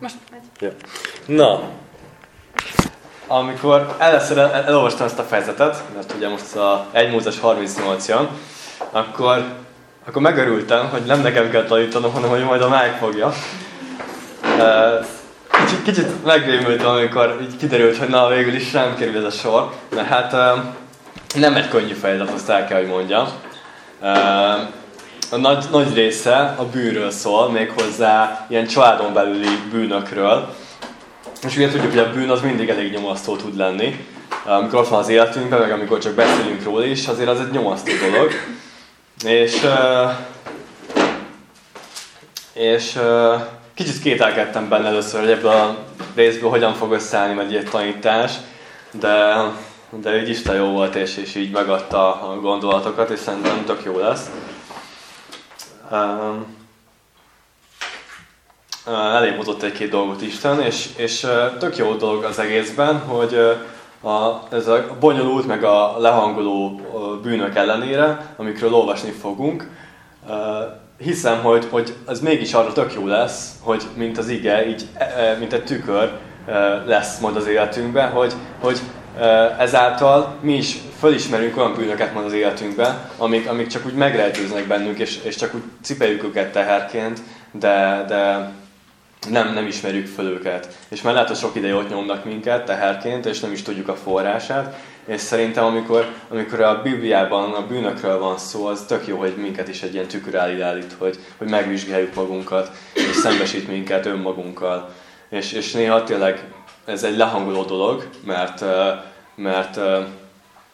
Most megy. Ja. Na, amikor először el, elolvastam ezt a fejezetet, mert ugye most a 1 Mózes 38 jön, akkor, akkor megörültem, hogy nem nekem kell tanítanom, hanem hogy majd a Mike fogja. Kicsit, kicsit megrémültem, amikor így kiderült, hogy na végül is nem kerül ez a sor, mert hát nem egy könnyű fejezet, azt el kell, hogy mondjam. A nagy, nagy része a bűnről szól, méghozzá ilyen családon belüli bűnökről. És ugye tudjuk, hogy a bűn az mindig elég nyomasztó tud lenni. Amikor van az életünkben, meg amikor csak beszélünk róla is, azért az egy nyomasztó dolog. És, és kicsit kételkedtem benne először, hogy ebből a részből hogyan fog összeállni meg egy tanítás, de, de így Isten jó volt, és, és így megadta a gondolatokat, és szerintem tök jó lesz. Um, elég hozott egy-két dolgot Isten, és, és tök jó dolog az egészben, hogy a, ez a bonyolult, meg a lehangoló bűnök ellenére, amikről olvasni fogunk, hiszem, hogy, hogy ez mégis arra tök jó lesz, hogy mint az ige, így, e, e, mint egy tükör lesz majd az életünkben, hogy, hogy ezáltal mi is fölismerünk olyan bűnöket majd az életünkben, amik, amik csak úgy megrejtőznek bennünk, és, és csak úgy cipeljük őket teherként, de, de nem, nem ismerjük föl őket. És már lehet, hogy sok ideje ott nyomnak minket teherként, és nem is tudjuk a forrását. És szerintem, amikor, amikor a Bibliában a bűnökről van szó, az tök jó, hogy minket is egy ilyen tükör állít, hogy, hogy megvizsgáljuk magunkat, és szembesít minket önmagunkkal. És, és néha tényleg ez egy lehangoló dolog, mert, mert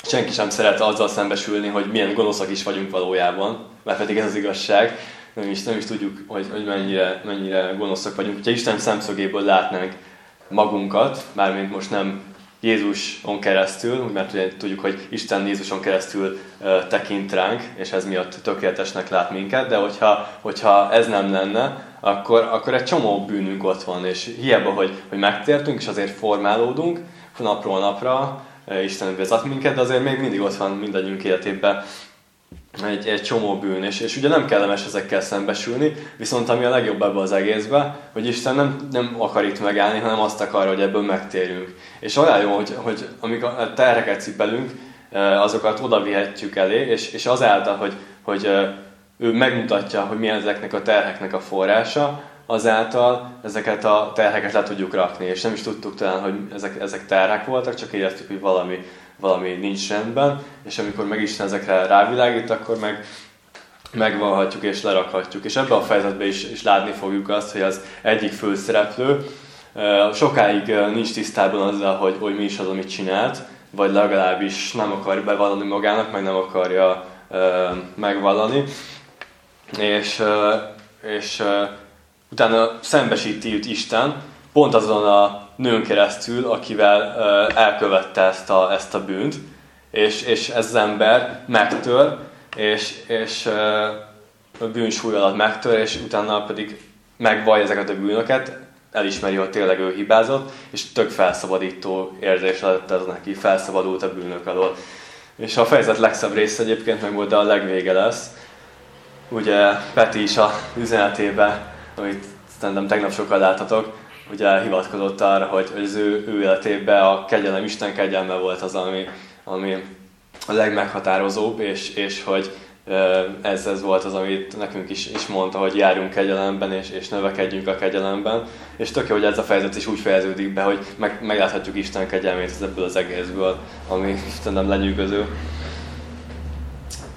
senki sem szeret azzal szembesülni, hogy milyen gonoszak is vagyunk valójában, mert pedig ez az igazság nem is, nem is tudjuk, hogy, hogy mennyire, mennyire gonoszak vagyunk. Ha Isten szemszögéből látnánk magunkat, mármint most nem Jézuson keresztül, mert ugye tudjuk, hogy Isten Jézuson keresztül tekint ránk, és ez miatt tökéletesnek lát minket, de hogyha, hogyha ez nem lenne, akkor, akkor egy csomó bűnünk ott van, és hiába, hogy, hogy megtértünk, és azért formálódunk napról napra, Isten vezet minket, de azért még mindig ott van mindannyiunk életében egy, egy csomó bűn, és, és ugye nem kellemes ezekkel szembesülni, viszont ami a legjobb ebben az egészben, hogy Isten nem, nem akar itt megállni, hanem azt akar, hogy ebből megtérjünk. És olyan jó, hogy, hogy amikor a terheket cipelünk, e, azokat oda vihetjük elé, és, és azáltal, hogy, hogy e, ő megmutatja, hogy mi ezeknek a terheknek a forrása, azáltal ezeket a terheket le tudjuk rakni, és nem is tudtuk talán, hogy ezek, ezek terhek voltak, csak éreztük, hogy valami valami nincs rendben, és amikor meg Isten ezekre rávilágít, akkor meg megvalhatjuk és lerakhatjuk. És ebben a fejezetben is, is látni fogjuk azt, hogy az egyik főszereplő sokáig nincs tisztában azzal, hogy, hogy mi is az, amit csinált, vagy legalábbis nem akar bevallani magának, meg nem akarja megvallani. És, és utána szembesíti őt Isten, pont azon a nőn keresztül, akivel elkövette ezt a, ezt a bűnt, és, és ez az ember megtör, és, és a bűn súly alatt megtör, és utána pedig megvallja ezeket a bűnöket, elismeri, hogy tényleg ő hibázott, és tök felszabadító érzés lett ez neki, felszabadult a bűnök alól. És a fejezet legszebb része egyébként meg volt, de a legvége lesz. Ugye Peti is a üzenetében, amit szerintem tegnap sokkal láthatok, ugye hivatkozott arra, hogy, hogy az ő, ő életében a kegyelem, Isten kegyelme volt az, ami, ami a legmeghatározóbb, és, és hogy ez, ez volt az, amit nekünk is, is mondta, hogy járjunk kegyelemben, és, és növekedjünk a kegyelemben. És tök jó, hogy ez a fejezet is úgy fejeződik be, hogy meg, megláthatjuk Isten kegyelmét ebből az egészből, ami nem lenyűgöző.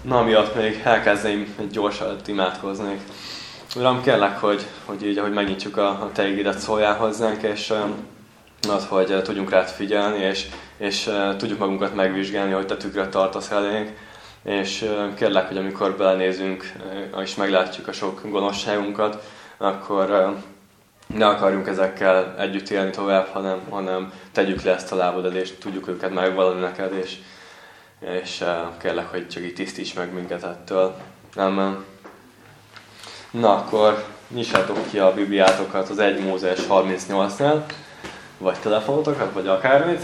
Na, miatt még elkezdeném egy gyorsan imádkoznék. Uram, kérlek, hogy, hogy így, ahogy megnyitjuk a, a Te ígéret szóljál hozzánk, és az, hogy tudjunk rád figyelni, és, és tudjuk magunkat megvizsgálni, hogy Te tükröt tartasz elénk, és kérlek, hogy amikor belenézünk, és meglátjuk a sok gonoszságunkat, akkor ne akarjunk ezekkel együtt élni tovább, hanem, hanem tegyük le ezt a lábad és tudjuk őket megvalani neked, és, és kérlek, hogy csak így tisztíts meg minket ettől. Amen. Na akkor nyissátok ki a Bibliátokat az 1 Mózes 38-nál, vagy telefonotokat, vagy akármit.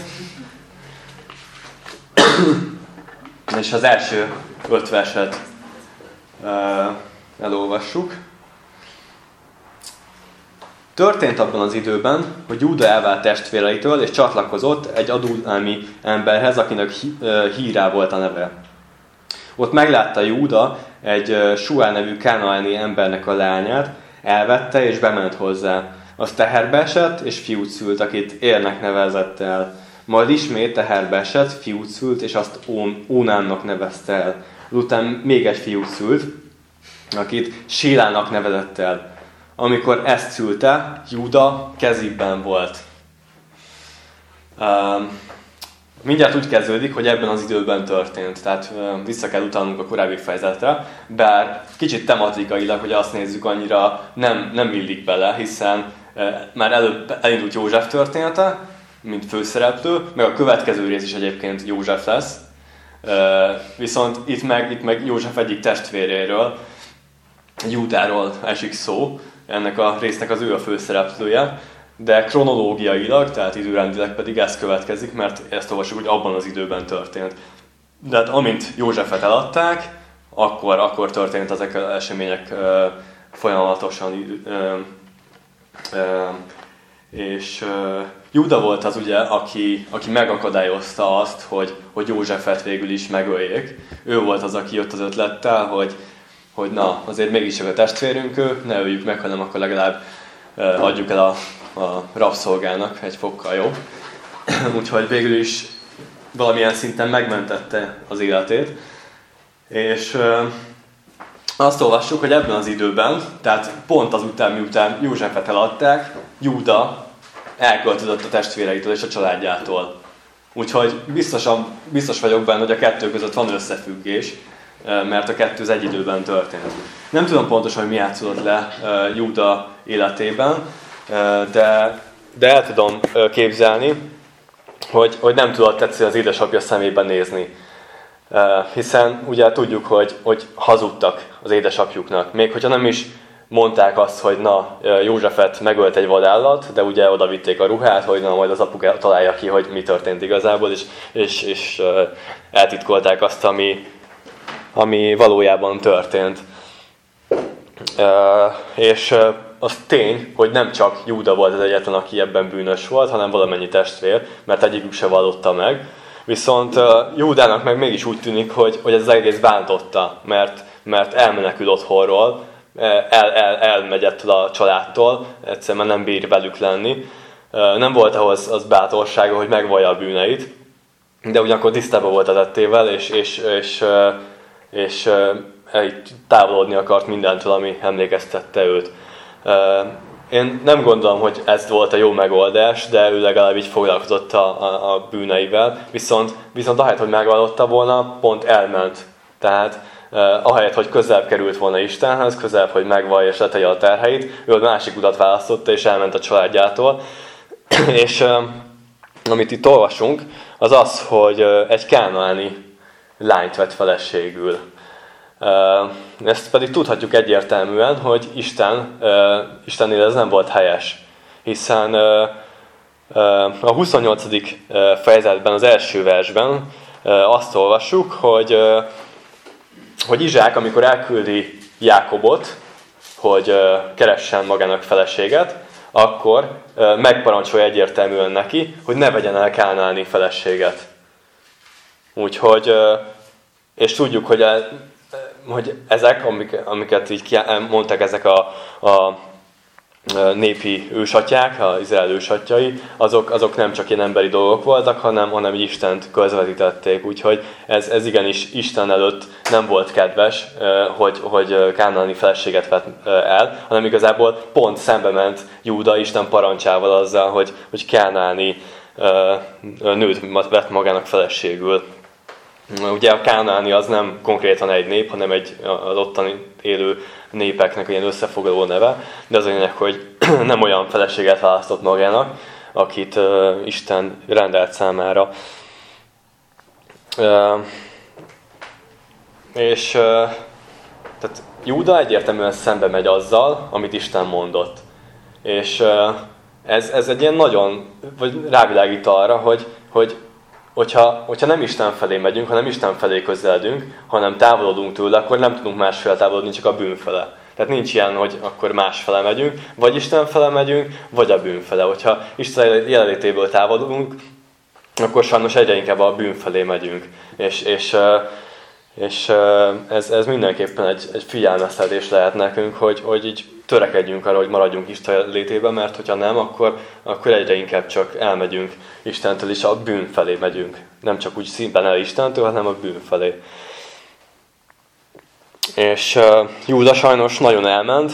És az első öt verset uh, elolvassuk. Történt abban az időben, hogy Júda elvált testvéreitől, és csatlakozott egy adulami emberhez, akinek hírá volt a neve. Ott meglátta Júda egy Suá nevű kánaáni embernek a lányát, elvette és bement hozzá. Az teherbe esett, és fiút szült, akit érnek nevezett el. Majd ismét teherbe esett, fiút szült, és azt Ónánnak nevezte el. Után még egy fiút szült, akit Sílának nevezett el. Amikor ezt szülte, Júda kezében volt. Um, mindjárt úgy kezdődik, hogy ebben az időben történt, tehát vissza kell utalnunk a korábbi fejezetre, bár kicsit tematikailag, hogy azt nézzük, annyira nem, nem illik bele, hiszen már előbb elindult József története, mint főszereplő, meg a következő rész is egyébként József lesz, viszont itt meg, itt meg József egyik testvéréről, Júdáról esik szó, ennek a résznek az ő a főszereplője, de kronológiailag, tehát időrendileg pedig ez következik, mert ezt olvasjuk, hogy abban az időben történt. De hát amint Józsefet eladták, akkor, akkor történt ezek az események ö, folyamatosan. Ö, ö, és ö, Júda volt az ugye, aki, aki megakadályozta azt, hogy, hogy Józsefet végül is megöljék. Ő volt az, aki jött az ötlettel, hogy, hogy na, azért mégiscsak a testvérünk ő, ne öljük meg, hanem akkor legalább adjuk el a a rabszolgának egy fokkal jobb. Úgyhogy végül is valamilyen szinten megmentette az életét. És azt olvassuk, hogy ebben az időben, tehát pont azután, miután Józsefet eladták, Júda elköltözött a testvéreitől és a családjától. Úgyhogy biztosan, biztos vagyok benne, hogy a kettő között van összefüggés, mert a kettő az egy időben történt. Nem tudom pontosan, hogy mi játszódott le Júda életében, de, de el tudom képzelni, hogy, hogy nem tudott tetszeni az édesapja szemében nézni. Hiszen ugye tudjuk, hogy, hogy hazudtak az édesapjuknak. Még hogyha nem is mondták azt, hogy na, Józsefet megölt egy vadállat, de ugye oda vitték a ruhát, hogy na, majd az apuka találja ki, hogy mi történt igazából, és, és, és eltitkolták azt, ami, ami valójában történt. És az tény, hogy nem csak Júda volt az egyetlen, aki ebben bűnös volt, hanem valamennyi testvér, mert egyikük se vallotta meg. Viszont Júdának meg mégis úgy tűnik, hogy, hogy ez az egész bántotta, mert, mert elmenekül otthonról, el, el, elmegy a családtól, egyszerűen nem bír velük lenni. Nem volt ahhoz az bátorsága, hogy megvallja a bűneit, de ugyanakkor tisztában volt a tettével, és, és, és, és, és távolodni akart mindentől, ami emlékeztette őt. Én nem gondolom, hogy ez volt a jó megoldás, de ő legalább így foglalkozott a, a, a bűneivel, viszont, viszont ahelyett, hogy megvallotta volna, pont elment. Tehát eh, ahelyett, hogy közelebb került volna Istenhez, közelebb, hogy megvallja és letegye a terheit, ő a másik utat választotta és elment a családjától. és eh, amit itt olvasunk, az az, hogy eh, egy kánaáni lányt vett feleségül. Ezt pedig tudhatjuk egyértelműen, hogy Isten, Istennél ez nem volt helyes. Hiszen a 28. fejezetben, az első versben azt olvassuk, hogy, hogy Izsák, amikor elküldi Jákobot, hogy keressen magának feleséget, akkor megparancsolja egyértelműen neki, hogy ne vegyen el Kálnáni feleséget. Úgyhogy, és tudjuk, hogy hogy ezek, amik, amiket így mondtak ezek a, a népi ősatyák, az Izrael ősatyai, azok, azok nem csak ilyen emberi dolgok voltak, hanem, hanem Istent közvetítették. Úgyhogy ez, ez igenis Isten előtt nem volt kedves, hogy, hogy kánáni feleséget vett el, hanem igazából pont szembe ment Júda Isten parancsával azzal, hogy, hogy kánáni nőt vett magának feleségül. Ugye a kánáni az nem konkrétan egy nép, hanem egy az ottani élő népeknek ilyen összefoglaló neve, de az a lényeg, hogy nem olyan feleséget választott magának, akit uh, Isten rendelt számára. Uh, és uh, tehát Júda egyértelműen szembe megy azzal, amit Isten mondott. És uh, ez, ez egy ilyen nagyon, vagy rávilágít arra, hogy, hogy hogyha, hogyha nem Isten felé megyünk, hanem Isten felé közeledünk, hanem távolodunk tőle, akkor nem tudunk másféle távolodni, csak a bűn fele. Tehát nincs ilyen, hogy akkor más fele megyünk, vagy Isten fele megyünk, vagy a bűn fele. Hogyha Isten jelenlétéből távolodunk, akkor sajnos egyre inkább a bűn felé megyünk. És, és, és ez, ez mindenképpen egy, egy figyelmeztetés lehet nekünk, hogy, hogy így törekedjünk arra, hogy maradjunk Isten létében, mert hogyha nem, akkor, akkor egyre inkább csak elmegyünk Istentől, és a bűn felé megyünk. Nem csak úgy szimpen el Istentől, hanem a bűn felé. És uh, Júda sajnos nagyon elment,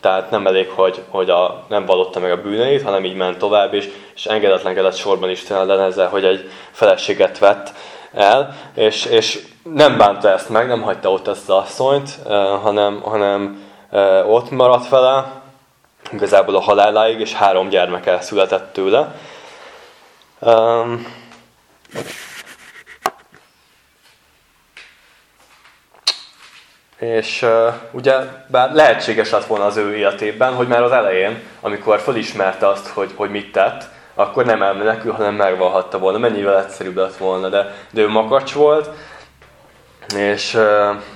tehát nem elég, hogy, hogy a, nem vallotta meg a bűneit, hanem így ment tovább, és, és engedetlenkedett sorban Isten ellen ezzel, hogy egy feleséget vett el, és, és nem bánta ezt meg, nem hagyta ott ezt az asszonyt, uh, hanem, hanem ott maradt vele, igazából a haláláig, és három gyermeke született tőle. Um, És uh, ugye, bár lehetséges lett volna az ő életében, hogy már az elején, amikor felismerte azt, hogy, hogy mit tett, akkor nem elmenekül, hanem megvalhatta volna. Mennyivel egyszerűbb lett volna, de, de ő makacs volt, és,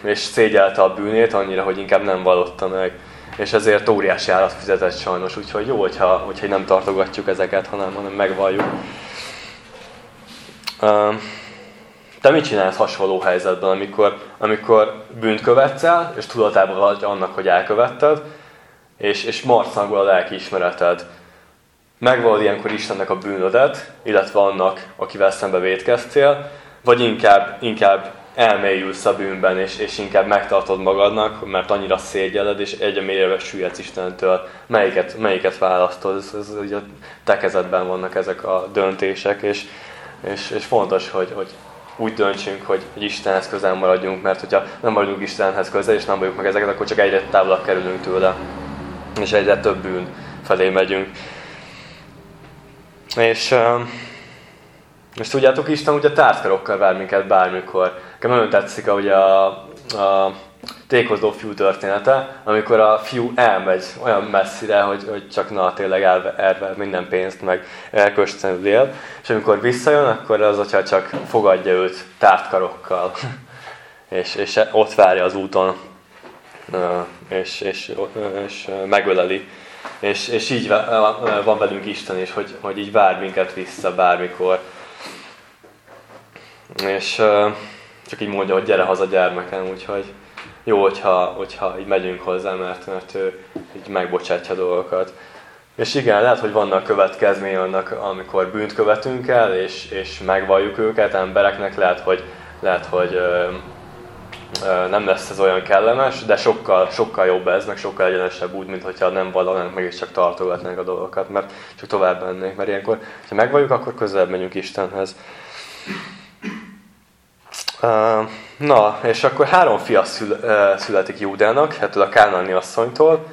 és szégyelte a bűnét annyira, hogy inkább nem vallotta meg. És ezért óriási állat fizetett sajnos, úgyhogy jó, hogyha, hogyha nem tartogatjuk ezeket, hanem, hanem megvalljuk. Te mit csinálsz hasonló helyzetben, amikor, amikor bűnt követsz el, és tudatában vagy annak, hogy elkövetted, és, és marcangol a lelki ismereted. Megvalod ilyenkor Istennek a bűnödet, illetve annak, akivel szembe védkeztél, vagy inkább, inkább elmélyülsz a bűnben, és, és inkább megtartod magadnak, mert annyira szégyeled, és egyre süllyedsz Istentől. Melyiket, melyiket választod? Ez, ez, ugye te kezedben vannak ezek a döntések, és, és, és fontos, hogy, hogy úgy döntsünk, hogy, hogy Istenhez közel maradjunk, mert hogyha nem vagyunk Istenhez közel, és nem vagyunk meg ezeket, akkor csak egyre távolabb kerülünk tőle, és egyre több bűn felé megyünk. És, és tudjátok, Isten ugye tártkarokkal vár minket bármikor. Nekem nagyon tetszik, hogy a, a tékozó fiú története, amikor a fiú elmegy olyan messzire, hogy, hogy csak na, tényleg elve, elve minden pénzt, meg elköszönül és amikor visszajön, akkor az atya csak fogadja őt tártkarokkal, és, és ott várja az úton, és, és, és megöleli. És, és így van velünk Isten is, hogy, hogy így vár minket vissza bármikor. És csak így mondja, hogy gyere haza gyermekem, úgyhogy jó, hogyha, hogyha így megyünk hozzá, mert, mert ő így megbocsátja dolgokat. És igen, lehet, hogy vannak következménye annak, amikor bűnt követünk el, és, és megvalljuk őket embereknek, lehet, hogy, lehet, hogy ö, ö, nem lesz ez olyan kellemes, de sokkal, sokkal jobb ez, meg sokkal egyenesebb úgy, mint hogyha nem vallanánk meg, és csak tartogatnánk a dolgokat, mert csak tovább mennék, mert ilyenkor, ha megvalljuk, akkor közelebb megyünk Istenhez. Na, és akkor három fia szül, születik Júdának, ettől a Kánani asszonytól,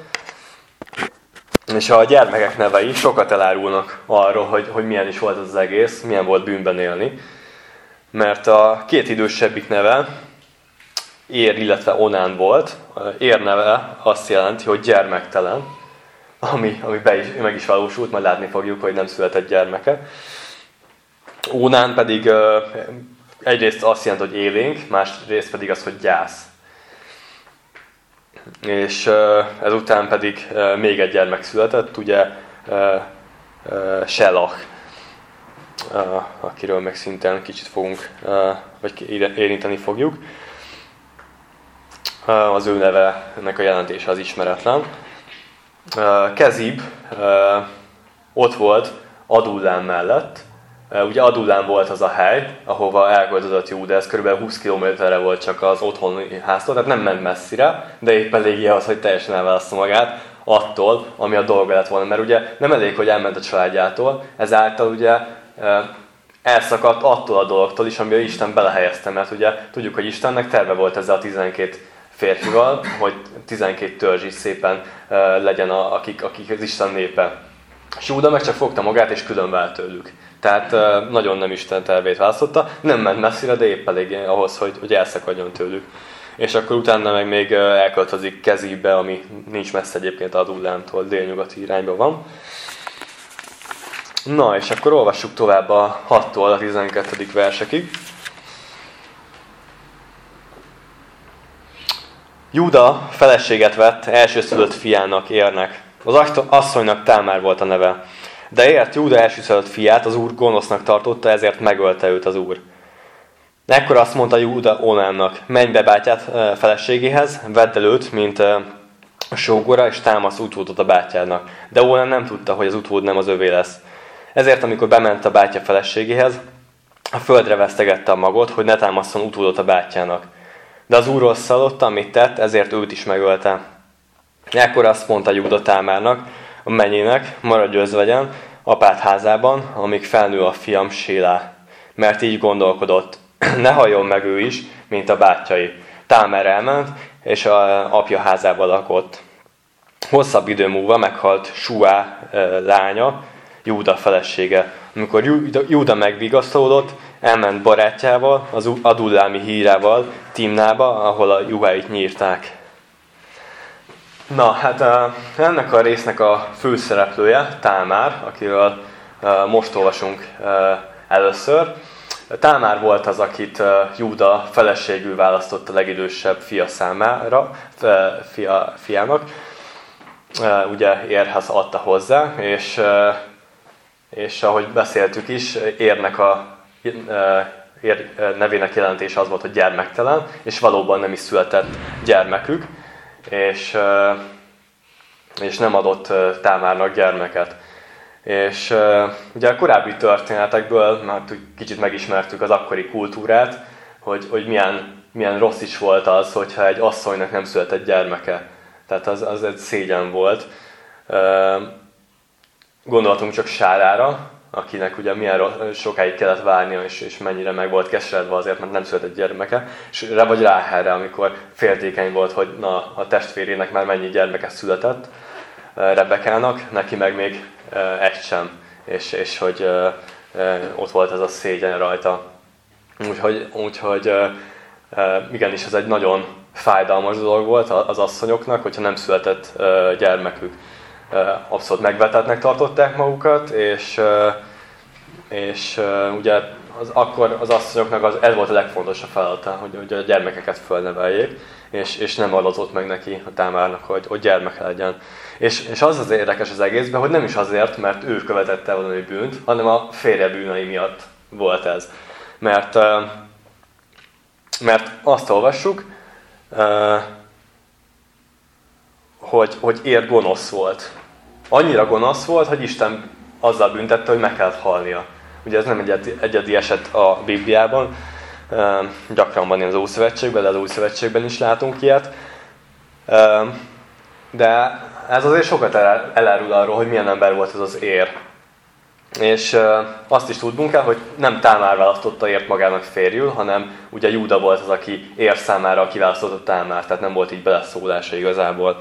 és a gyermekek nevei sokat elárulnak arról, hogy, hogy milyen is volt az, egész, milyen volt bűnben élni. Mert a két idősebbik neve Ér, illetve Onán volt. Ér neve azt jelenti, hogy gyermektelen, ami, ami be is, meg is valósult, majd látni fogjuk, hogy nem született gyermeke. Onán pedig egyrészt azt jelenti, hogy élénk, másrészt pedig az, hogy gyász. És ezután pedig még egy gyermek született, ugye Selach, akiről meg szinten kicsit fogunk, vagy érinteni fogjuk. Az ő neve, ennek a jelentése az ismeretlen. Kezib ott volt Adullán mellett, Ugye Adulán volt az a hely, ahova elköltözött Júda, ez kb. 20 kilométerre volt csak az otthoni háztól, tehát nem ment messzire, de épp eléggé az, hogy teljesen elválasztja magát attól, ami a dolga lett volna. Mert ugye nem elég, hogy elment a családjától, ezáltal ugye elszakadt attól a dologtól is, amiben Isten belehelyezte, mert ugye tudjuk, hogy Istennek terve volt ezzel a 12 férfival, hogy 12 törzs is szépen legyen, a, akik, akik az Isten népe. És Júda meg csak fogta magát és külön vált tőlük. Tehát nagyon nem Isten tervét választotta, nem ment messzire, de épp elég ahhoz, hogy, hogy elszakadjon tőlük. És akkor utána meg még elköltözik kezébe, ami nincs messze egyébként Adullántól, délnyugati irányba van. Na, és akkor olvassuk tovább a 6-tól a 12. versekig. Júda feleséget vett elsőszülött fiának érnek. Az asszonynak Támár volt a neve. De ért Júda elsőszülött fiát, az úr gonosznak tartotta, ezért megölte őt az úr. Ekkor azt mondta Júda Onánnak, menj be bátyát feleségéhez, vedd el őt, mint sógora, és támasz utódot a bátyának. De Onán nem tudta, hogy az utód nem az övé lesz. Ezért, amikor bement a bátya feleségéhez, a földre vesztegette a magot, hogy ne támaszson utódot a bátyának. De az úr rosszallotta, amit tett, ezért őt is megölte. Ekkor azt mondta Júda Támárnak, a mennyének, maradj özvegyen, apát házában, amíg felnő a fiam Sélá. Mert így gondolkodott, ne halljon meg ő is, mint a bátyai. Támer elment, és a apja házában lakott. Hosszabb idő múlva meghalt Suá lánya, Júda felesége. Amikor Júda megvigasztalódott, elment barátjával, az adullámi hírával Timnába, ahol a juháit nyírták. Na, hát ennek a résznek a főszereplője Támár, akiről most olvasunk először. Támár volt az, akit Júda feleségül választott a legidősebb fia számára, fia, fiának. Ugye érhez adta hozzá, és, és ahogy beszéltük is, érnek a ér nevének jelentése az volt, hogy gyermektelen, és valóban nem is született gyermekük, és, és nem adott Támárnak gyermeket. És ugye a korábbi történetekből már kicsit megismertük az akkori kultúrát, hogy, hogy milyen, milyen rossz is volt az, hogyha egy asszonynak nem született gyermeke. Tehát az, az egy szégyen volt. Gondoltunk csak Sárára, akinek ugye milyen sokáig kellett várnia, és, és mennyire meg volt keseredve azért, mert nem született gyermeke, és rá vagy Ráherre, amikor féltékeny volt, hogy na, a testvérének már mennyi gyermeke született, Rebekának, neki meg még egy sem, és, és hogy ott volt ez a szégyen rajta. Úgyhogy, úgyhogy igenis ez egy nagyon fájdalmas dolog volt az asszonyoknak, hogyha nem született gyermekük. Abszolút megvetetnek tartották magukat, és, és ugye az, akkor az asszonyoknak az, ez volt a legfontosabb feladata, hogy, hogy a gyermekeket fölneveljék, és, és nem adatott meg neki a támárnak, hogy, hogy gyermeke legyen. És, és az az érdekes az egészben, hogy nem is azért, mert ő követette valami bűnt, hanem a férje bűnei miatt volt ez. Mert, mert azt olvassuk, hogy, hogy ér gonosz volt. Annyira gonosz volt, hogy Isten azzal büntette, hogy meg kellett halnia. Ugye ez nem egy egyedi eset a Bibliában, gyakran van az Ószövetségben, de az Újszövetségben is látunk ilyet. De ez azért sokat elárul arról, hogy milyen ember volt ez az ér. És azt is tudnunk kell, hogy nem Támár választotta ért magának férjül, hanem ugye Júda volt az, aki ér számára kiválasztotta Támár, tehát nem volt így beleszólása igazából,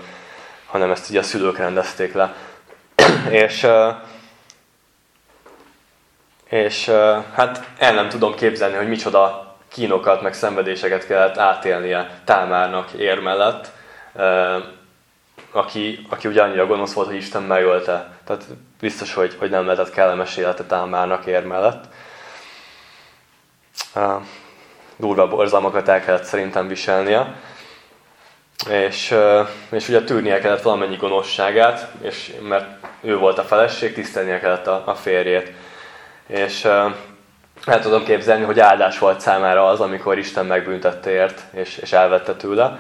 hanem ezt így a szülők rendezték le. És és hát el nem tudom képzelni, hogy micsoda kínokat, meg szenvedéseket kellett átélnie Támárnak ér mellett, aki, aki ugye annyira gonosz volt, hogy Isten megölte. Tehát biztos, hogy, hogy nem lehetett kellemes életet Támárnak ér mellett. Durva borzalmakat el kellett szerintem viselnie. És, és ugye tűrnie kellett valamennyi gonoszságát, és mert ő volt a feleség, tisztelnie kellett a, a férjét. És el tudom képzelni, hogy áldás volt számára az, amikor Isten megbüntette ért, és, és elvette tőle.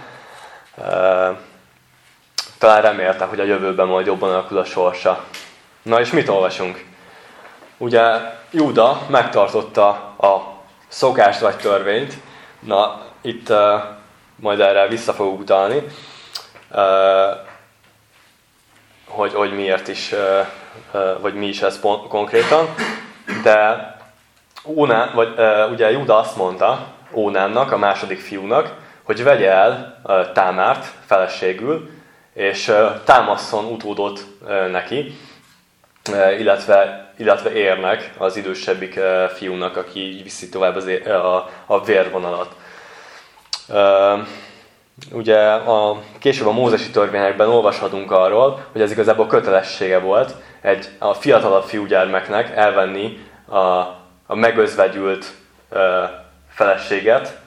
Talán remélte, hogy a jövőben majd jobban alakul a sorsa. Na és mit olvasunk? Ugye Júda megtartotta a szokást vagy törvényt. Na, itt majd erre vissza fogok utalni, hogy, hogy miért is, vagy mi is ez konkrétan. De Ónán, vagy, ugye Júda azt mondta Ónánnak, a második fiúnak, hogy vegye el Támárt feleségül, és támasszon utódot neki, illetve, illetve érnek az idősebbik fiúnak, aki viszi tovább az, a, a vérvonalat. Ugye a, később a mózesi törvényekben olvashatunk arról, hogy ez igazából kötelessége volt egy a fiatalabb fiúgyermeknek elvenni a, a megözvegyült ö, feleséget,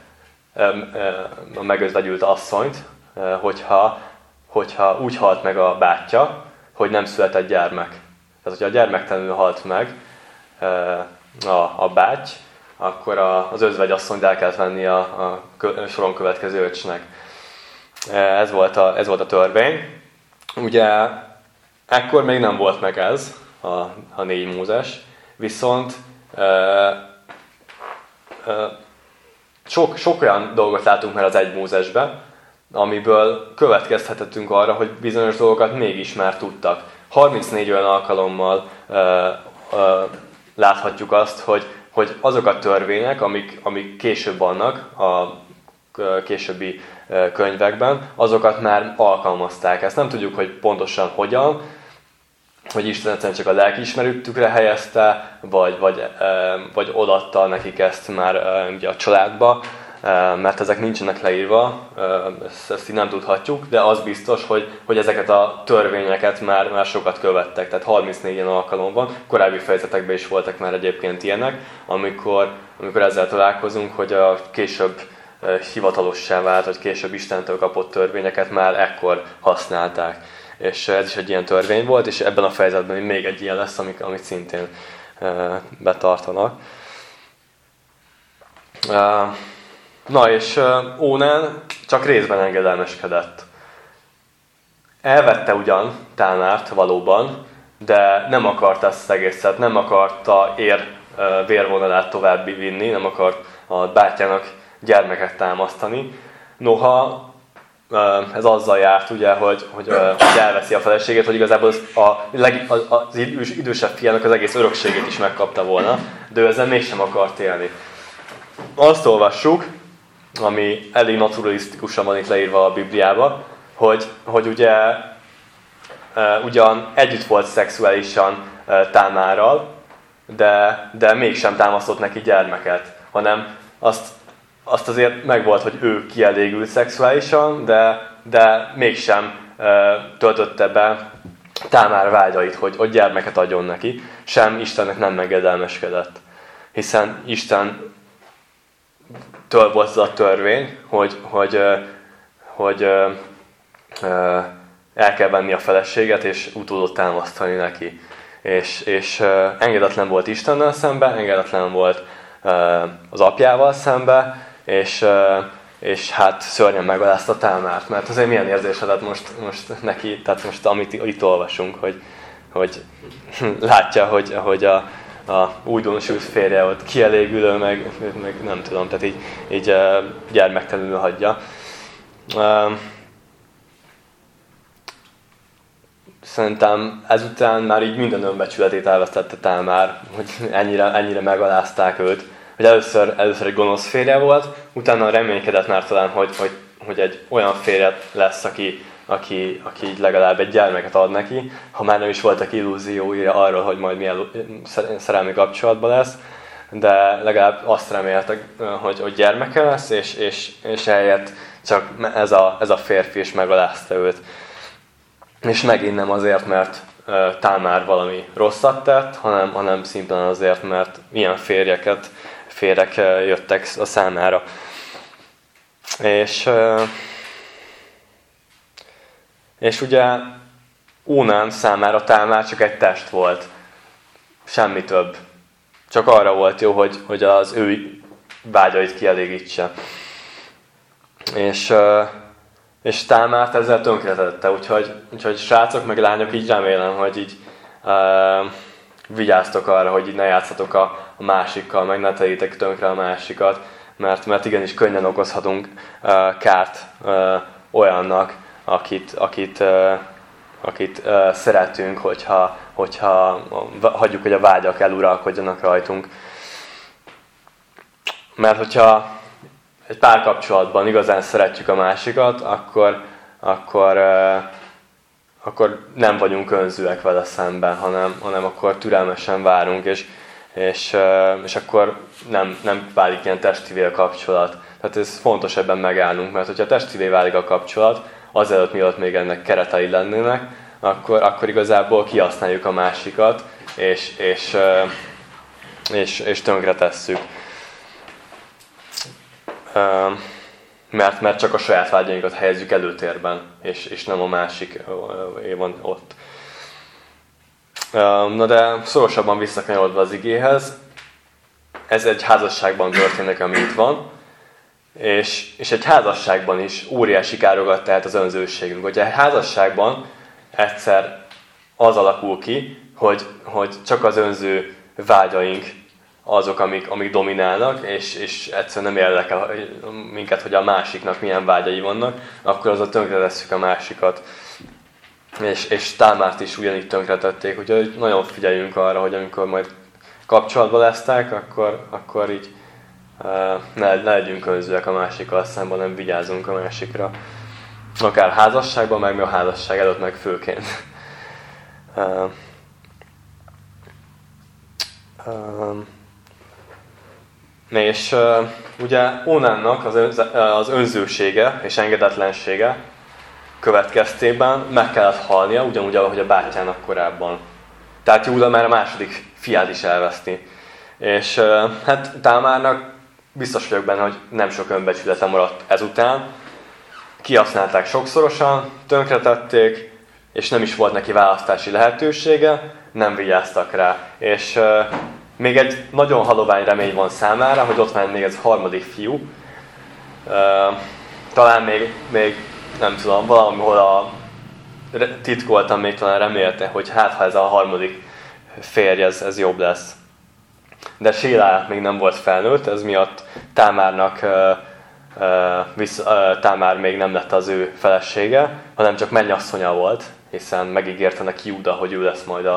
ö, ö, a megözvegyült asszonyt, hogyha, hogyha úgy halt meg a bátyja, hogy nem született gyermek. Tehát, hogyha a gyermektelenül halt meg a, a báty, akkor a, az özvegyasszonyt el kellett venni a, a soron következő öcsnek. Ez volt a, ez volt a törvény. Ugye ekkor még nem volt meg ez, a, a négy múzes, viszont e, e, sok, sok olyan dolgot látunk már az egy múzesbe, amiből következhetettünk arra, hogy bizonyos dolgokat mégis már tudtak. 34 olyan alkalommal e, e, láthatjuk azt, hogy, hogy azok a törvények, amik, amik később vannak a későbbi könyvekben, azokat már alkalmazták. Ezt nem tudjuk, hogy pontosan hogyan, hogy Isten egyszerűen csak a lelkiismerőtükre helyezte, vagy, vagy, vagy odatta nekik ezt már ugye a családba, mert ezek nincsenek leírva, ezt, ezt így nem tudhatjuk, de az biztos, hogy, hogy ezeket a törvényeket már, már sokat követtek, tehát 34 ilyen alkalom van, korábbi fejezetekben is voltak már egyébként ilyenek, amikor, amikor ezzel találkozunk, hogy a később hivatalossá vált, vagy később Istentől kapott törvényeket már ekkor használták. És ez is egy ilyen törvény volt, és ebben a fejezetben még egy ilyen lesz, amit, amit szintén betartanak. Na és Ónán csak részben engedelmeskedett. Elvette ugyan Tánárt valóban, de nem akarta ezt az egészet, nem akarta ér vérvonalát tovább vinni, nem akart a bátyjának gyermeket támasztani. Noha ez azzal járt, ugye, hogy, hogy, hogy elveszi a feleségét, hogy igazából az, a, leg, az idősebb fiának az egész örökségét is megkapta volna, de ő ezzel mégsem akart élni. Azt olvassuk, ami elég naturalisztikusan van itt leírva a Bibliába, hogy, hogy ugye ugyan együtt volt szexuálisan Támárral, de, de mégsem támasztott neki gyermeket, hanem azt azt azért megvolt, hogy ő kielégült szexuálisan, de, de mégsem e, töltötte be Támár vágyait, hogy, hogy gyermeket adjon neki, sem Istennek nem megedelmeskedett. Hiszen Isten től az a törvény, hogy, hogy, hogy, hogy el kell venni a feleséget, és utódot támasztani neki. És, és engedetlen volt Istennel szembe, engedetlen volt az apjával szembe, és, és hát szörnyen megalázta Támárt, mert azért milyen érzésed lett most, most neki, tehát most amit itt olvasunk, hogy, hogy látja, hogy, hogy a, a újdonsült férje ott kielégülő, meg, meg nem tudom, tehát így, így gyermektelenül hagyja. Szerintem ezután már így minden önbecsületét elvesztette Támár, hogy ennyire, ennyire megalázták őt hogy először, először egy gonosz férje volt, utána reménykedett már talán, hogy, hogy, hogy egy olyan férje lesz, aki, aki, aki így legalább egy gyermeket ad neki, ha már nem is voltak illúziói arról, hogy majd milyen szerelmi kapcsolatban lesz, de legalább azt reméltek, hogy, hogy gyermeke lesz, és, és, és eljött csak ez a, ez a férfi is megalázta őt. És megint nem azért, mert Támár valami rosszat tett, hanem, hanem szimplán azért, mert ilyen férjeket férek jöttek a számára. És, és ugye Ónán számára Támár csak egy test volt. Semmi több. Csak arra volt jó, hogy, hogy az ő vágyait kielégítse. És, és Támárt ezzel tönkretette, úgyhogy, úgyhogy srácok meg lányok, így remélem, hogy így uh, vigyáztok arra, hogy így ne játszatok a, a másikkal, meg ne tegyétek tönkre a másikat, mert, mert igenis könnyen okozhatunk uh, kárt uh, olyannak, akit, akit, akit szeretünk, hogyha, hogyha hagyjuk, hogy a vágyak eluralkodjanak rajtunk. Mert hogyha egy párkapcsolatban igazán szeretjük a másikat, akkor, akkor akkor nem vagyunk önzőek vele szemben, hanem, hanem akkor türelmesen várunk, és, és, és akkor nem, nem válik ilyen testivé kapcsolat. Tehát ez fontos ebben megállnunk, mert hogyha testivé válik a kapcsolat, azelőtt mielőtt még ennek keretei lennének, akkor, akkor igazából kihasználjuk a másikat, és, és, és, és tönkre tesszük. mert, mert csak a saját vágyainkat helyezzük előtérben, és, és nem a másik van ott. Na de szorosabban visszakanyarodva az igéhez, ez egy házasságban történik, ami itt van, és, és egy házasságban is óriási károkat tehet az önzőségünk. Hogyha egy házasságban egyszer az alakul ki, hogy, hogy csak az önző vágyaink azok, amik, amik dominálnak, és, és egyszerűen nem érdekel minket, hogy a másiknak milyen vágyai vannak, akkor az a tönkretesszük a másikat. És, és Támárt is ugyanígy tönkretették, úgyhogy nagyon figyeljünk arra, hogy amikor majd kapcsolatban lesztek, akkor, akkor így ne, ne legyünk önzőek a másikkal szemben, nem vigyázunk a másikra. Akár házasságban, meg mi a házasság előtt, meg főként. Um, és uh, ugye Onánnak az, az önzősége és engedetlensége következtében meg kellett halnia, ugyanúgy, ahogy a bátyjának korábban. Tehát Júda már a második fiát is elveszti. És uh, hát Támárnak biztos vagyok benne, hogy nem sok önbecsülete maradt ezután. Kihasználták sokszorosan, tönkretették, és nem is volt neki választási lehetősége, nem vigyáztak rá. És uh, még egy nagyon halovány remény van számára, hogy ott van még ez harmadik fiú. Uh, talán még, még, nem tudom, valahol a titkoltan még talán remélte, hogy hát ha ez a harmadik férj, ez, ez jobb lesz. De Sélá még nem volt felnőtt, ez miatt Támárnak visz, Támár még nem lett az ő felesége, hanem csak mennyasszonya volt, hiszen megígérte neki Júda, hogy ő lesz majd a,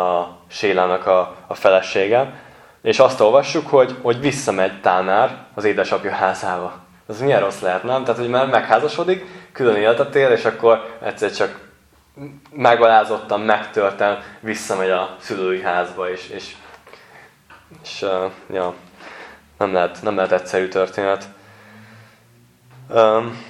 a Sélának a, a felesége. És azt olvassuk, hogy, hogy visszamegy Támár az édesapja házába. Ez milyen rossz lehet, nem? Tehát, hogy már megházasodik, külön életet él, és akkor egyszer csak megalázottan, megtörtem, visszamegy a szülői házba, és, és, és uh, ja, nem lehet, nem lehet egyszerű történet. Um,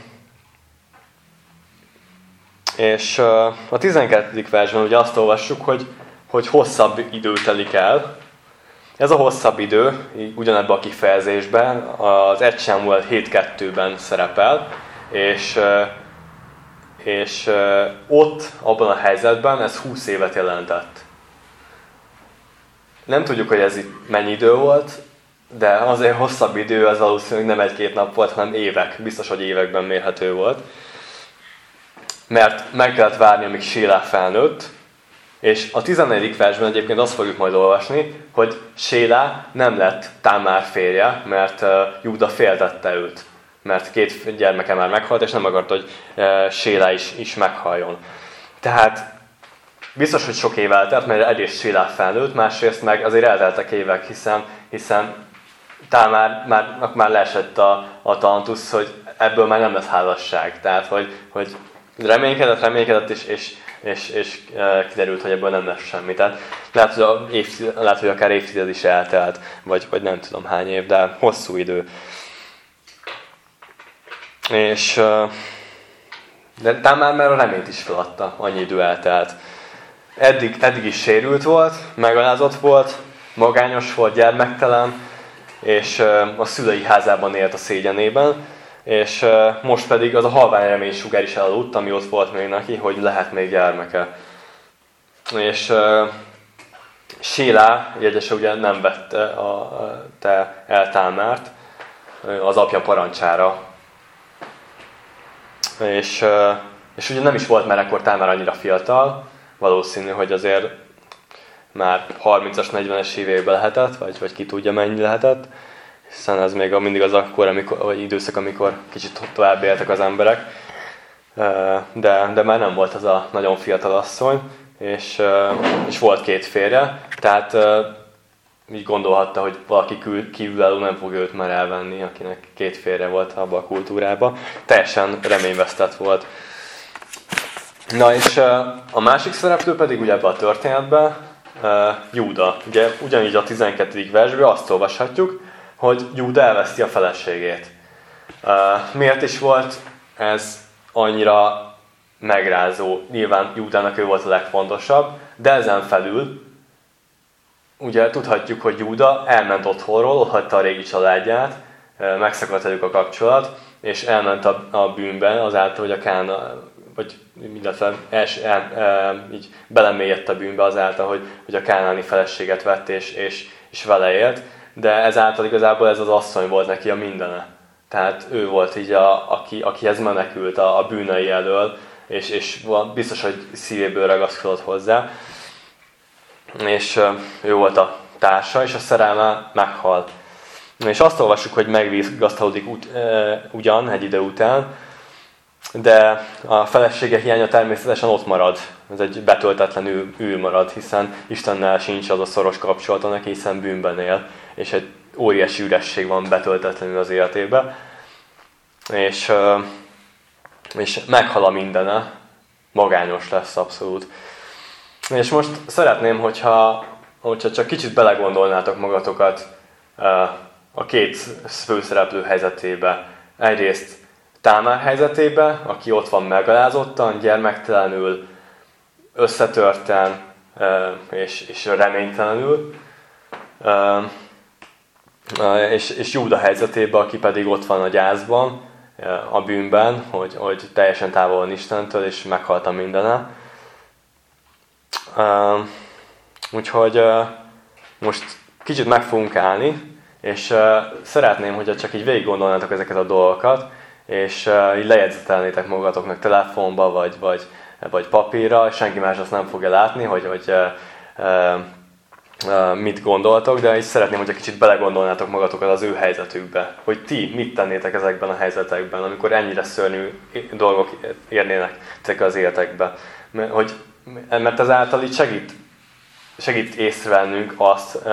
és uh, a 12. versben ugye azt olvassuk, hogy, hogy hosszabb idő telik el. Ez a hosszabb idő, ugyanebben a kifejezésben, az 1 Samuel 7.2-ben szerepel, és, és ott, abban a helyzetben ez 20 évet jelentett. Nem tudjuk, hogy ez itt mennyi idő volt, de azért hosszabb idő az valószínűleg nem egy-két nap volt, hanem évek. Biztos, hogy években mérhető volt mert meg kellett várni, amíg Sélá felnőtt, és a 14. versben egyébként azt fogjuk majd olvasni, hogy Sélá nem lett Támár férje, mert uh, Júda féltette őt. Mert két gyermeke már meghalt, és nem akart, hogy uh, Sélá is, is meghaljon. Tehát biztos, hogy sok év eltelt, mert egyrészt Sélá felnőtt, másrészt meg azért elteltek évek, hiszen, hiszen Támár már, már leesett a, a tantusz, hogy ebből már nem lesz házasság. Tehát, hogy, hogy reménykedett, reménykedett, és, és, és, és e, kiderült, hogy ebből nem lesz semmi. Tehát lehet, hogy, a évtized, lehet, hogy akár évtized is eltelt, vagy, vagy nem tudom hány év, de hosszú idő. És e, de Támár már a reményt is feladta, annyi idő eltelt. Eddig, eddig is sérült volt, megalázott volt, magányos volt, gyermektelen, és a szülei házában élt a szégyenében, és most pedig az a halvány remény sugár is elaludt, ami ott volt még neki, hogy lehet még gyermeke. És uh, Sélá jegyese ugye nem vette a, a te eltámárt az apja parancsára. És, uh, és ugye nem is volt már akkor Támár annyira fiatal, valószínű, hogy azért már 30-as, 40-es évében lehetett, vagy, vagy ki tudja mennyi lehetett hiszen ez még mindig az akkor, amikor, vagy időszak, amikor kicsit tovább éltek az emberek. De, de már nem volt az a nagyon fiatal asszony, és, és volt két férje, tehát így gondolhatta, hogy valaki kívülálló nem fog őt már elvenni, akinek két férje volt abban a kultúrában. Teljesen reményvesztett volt. Na és a másik szereplő pedig ugye ebben a történetben Júda. Ugye ugyanígy a 12. versben azt olvashatjuk, hogy Júda elveszti a feleségét. Miért is volt ez annyira megrázó? Nyilván Júdának ő volt a legfontosabb, de ezen felül ugye tudhatjuk, hogy Júda elment otthonról, hagyta a régi családját, megszakadt a kapcsolat, és elment a bűnben azáltal, hogy a Kána, vagy illetve els, el, el, így belemélyedt a bűnbe azáltal, hogy, hogy a kánáni feleséget vett és, és, és vele élt, de ezáltal igazából ez az asszony volt neki a mindene. Tehát ő volt így, a, aki, akihez menekült a, a bűnei elől, és, és biztos, hogy szívéből ragaszkodott hozzá. És ő volt a társa, és a szerelme meghal. És azt olvassuk, hogy megvigasztalódik ugyan egy idő után, de a felesége hiánya természetesen ott marad. Ez egy betöltetlen űr marad, hiszen Istennel sincs az a szoros kapcsolata neki, hiszen bűnben él, és egy óriási üresség van betöltetlenül az életébe. És, és meghal a mindene, magányos lesz abszolút. És most szeretném, hogyha, hogyha csak kicsit belegondolnátok magatokat a két főszereplő helyzetébe. Egyrészt Támár helyzetébe, aki ott van megalázottan, gyermektelenül, összetörten és, és reménytelenül, és, és Júda helyzetébe, aki pedig ott van a gyászban, a bűnben, hogy, hogy teljesen távol van Istentől, és meghalt a mindene. Úgyhogy most kicsit meg fogunk állni, és szeretném, hogyha csak így végig gondolnátok ezeket a dolgokat, és uh, így lejegyzetelnétek magatoknak telefonba, vagy, vagy, vagy papírra, senki más azt nem fogja látni, hogy, hogy mit gondoltok, de így szeretném, hogyha kicsit belegondolnátok magatokat az ő helyzetükbe, hogy ti mit tennétek ezekben a helyzetekben, amikor ennyire szörnyű dolgok érnének az életekbe. Hogy, mert ezáltal így segít, segít észrevennünk azt,